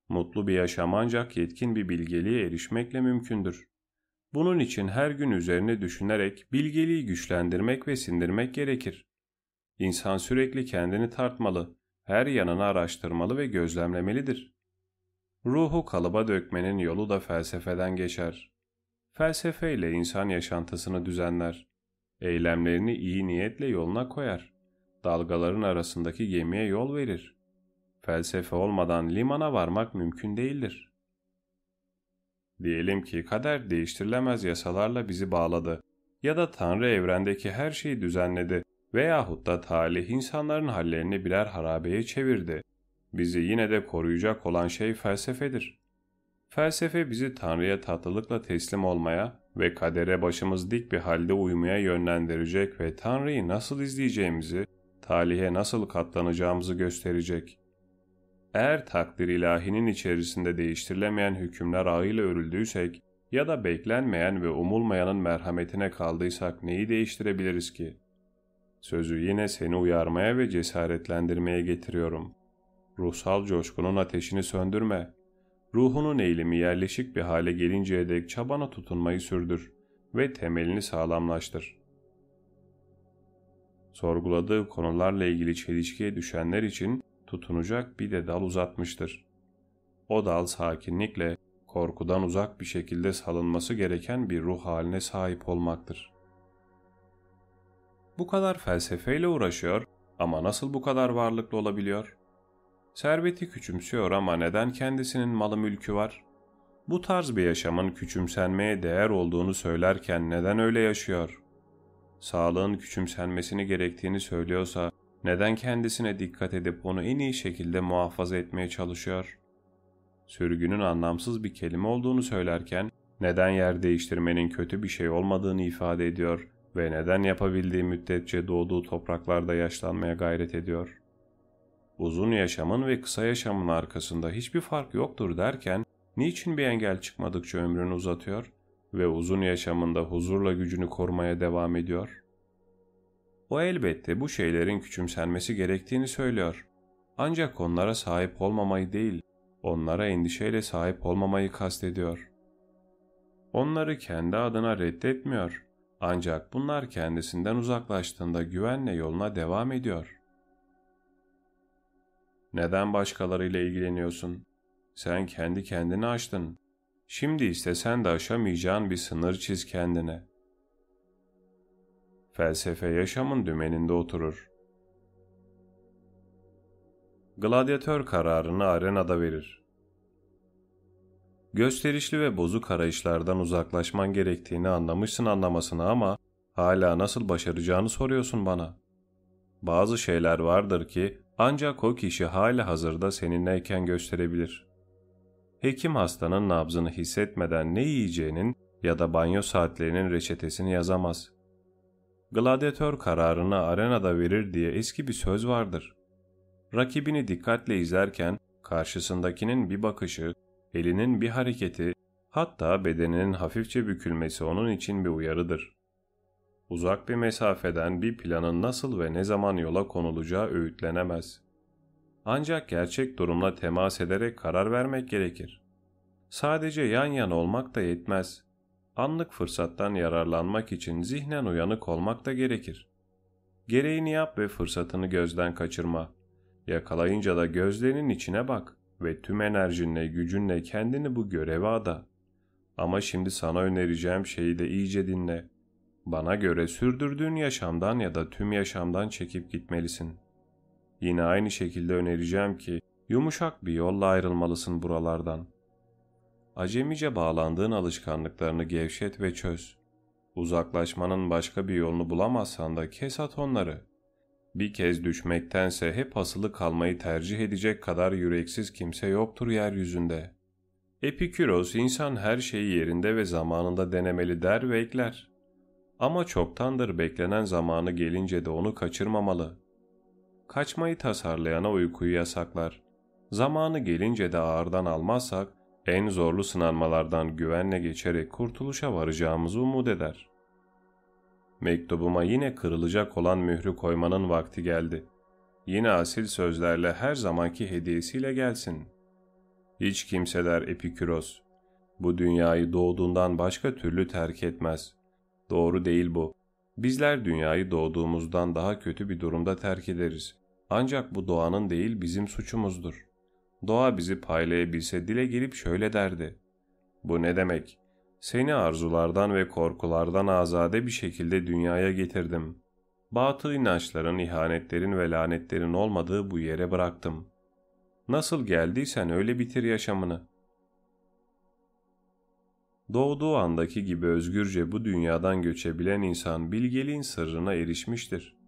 Mutlu bir yaşam ancak yetkin bir bilgeliğe erişmekle mümkündür. Bunun için her gün üzerine düşünerek bilgeliği güçlendirmek ve sindirmek gerekir. İnsan sürekli kendini tartmalı, her yanını araştırmalı ve gözlemlemelidir. Ruhu kalıba dökmenin yolu da felsefeden geçer. Felsefeyle insan yaşantısını düzenler. Eylemlerini iyi niyetle yoluna koyar. Dalgaların arasındaki gemiye yol verir. Felsefe olmadan limana varmak mümkün değildir. Diyelim ki kader değiştirilemez yasalarla bizi bağladı ya da Tanrı evrendeki her şeyi düzenledi veyahut da talih insanların hallerini birer harabeye çevirdi. Bizi yine de koruyacak olan şey felsefedir. Felsefe bizi Tanrı'ya tatlılıkla teslim olmaya ve kadere başımız dik bir halde uymaya yönlendirecek ve Tanrı'yı nasıl izleyeceğimizi, talihe nasıl katlanacağımızı gösterecek. Eğer takdir ilahinin içerisinde değiştirilemeyen hükümler ağıyla örüldüysek ya da beklenmeyen ve umulmayanın merhametine kaldıysak neyi değiştirebiliriz ki? Sözü yine seni uyarmaya ve cesaretlendirmeye getiriyorum. Ruhsal coşkunun ateşini söndürme. Ruhunun eğilimi yerleşik bir hale gelinceye dek çabana tutunmayı sürdür ve temelini sağlamlaştır. Sorguladığı konularla ilgili çelişkiye düşenler için tutunacak bir de dal uzatmıştır. O dal sakinlikle, korkudan uzak bir şekilde salınması gereken bir ruh haline sahip olmaktır. Bu kadar felsefeyle uğraşıyor ama nasıl bu kadar varlıklı olabiliyor? Serveti küçümsüyor ama neden kendisinin malı mülkü var? Bu tarz bir yaşamın küçümsenmeye değer olduğunu söylerken neden öyle yaşıyor? Sağlığın küçümsenmesini gerektiğini söylüyorsa neden kendisine dikkat edip onu en iyi şekilde muhafaza etmeye çalışıyor? Sürgünün anlamsız bir kelime olduğunu söylerken neden yer değiştirmenin kötü bir şey olmadığını ifade ediyor ve neden yapabildiği müddetçe doğduğu topraklarda yaşlanmaya gayret ediyor? Uzun yaşamın ve kısa yaşamın arkasında hiçbir fark yoktur derken niçin bir engel çıkmadıkça ömrünü uzatıyor ve uzun yaşamında huzurla gücünü korumaya devam ediyor?'' O elbette bu şeylerin küçümsenmesi gerektiğini söylüyor. Ancak onlara sahip olmamayı değil, onlara endişeyle sahip olmamayı kastediyor. Onları kendi adına reddetmiyor. Ancak bunlar kendisinden uzaklaştığında güvenle yoluna devam ediyor. Neden başkalarıyla ilgileniyorsun? Sen kendi kendini aştın. Şimdi istesen de aşamayacağın bir sınır çiz kendine.'' Felsefe yaşamın dümeninde oturur. Gladyatör kararını arenada verir. Gösterişli ve bozuk arayışlardan uzaklaşman gerektiğini anlamışsın anlamasını ama hala nasıl başaracağını soruyorsun bana. Bazı şeyler vardır ki ancak o kişi hala hazırda seninleyken gösterebilir. Hekim hastanın nabzını hissetmeden ne yiyeceğinin ya da banyo saatlerinin reçetesini yazamaz gladyatör kararını arenada verir diye eski bir söz vardır. Rakibini dikkatle izlerken karşısındakinin bir bakışı, elinin bir hareketi, hatta bedeninin hafifçe bükülmesi onun için bir uyarıdır. Uzak bir mesafeden bir planın nasıl ve ne zaman yola konulacağı öğütlenemez. Ancak gerçek durumla temas ederek karar vermek gerekir. Sadece yan yana olmak da yetmez anlık fırsattan yararlanmak için zihnen uyanık olmak da gerekir. Gereğini yap ve fırsatını gözden kaçırma. Yakalayınca da gözlerinin içine bak ve tüm enerjinle, gücünle kendini bu göreve ada. Ama şimdi sana önereceğim şeyi de iyice dinle. Bana göre sürdürdüğün yaşamdan ya da tüm yaşamdan çekip gitmelisin. Yine aynı şekilde önereceğim ki yumuşak bir yolla ayrılmalısın buralardan. Acemice bağlandığın alışkanlıklarını gevşet ve çöz. Uzaklaşmanın başka bir yolunu bulamazsan da kes at onları. Bir kez düşmektense hep asılı kalmayı tercih edecek kadar yüreksiz kimse yoktur yeryüzünde. Epiküros insan her şeyi yerinde ve zamanında denemeli der ve ekler. Ama çoktandır beklenen zamanı gelince de onu kaçırmamalı. Kaçmayı tasarlayana uykuyu yasaklar. Zamanı gelince de ağırdan almazsak en zorlu sınanmalardan güvenle geçerek kurtuluşa varacağımızı umut eder. Mektubuma yine kırılacak olan mührü koymanın vakti geldi. Yine asil sözlerle her zamanki hediyesiyle gelsin. Hiç kimseler Epiküros, bu dünyayı doğduğundan başka türlü terk etmez. Doğru değil bu. Bizler dünyayı doğduğumuzdan daha kötü bir durumda terk ederiz. Ancak bu doğanın değil bizim suçumuzdur. Doğa bizi paylayabilse dile gelip şöyle derdi. Bu ne demek? Seni arzulardan ve korkulardan azade bir şekilde dünyaya getirdim. Batıl inançların, ihanetlerin ve lanetlerin olmadığı bu yere bıraktım. Nasıl geldiysen öyle bitir yaşamını. Doğduğu andaki gibi özgürce bu dünyadan göçebilen insan bilgeliğin sırrına erişmiştir.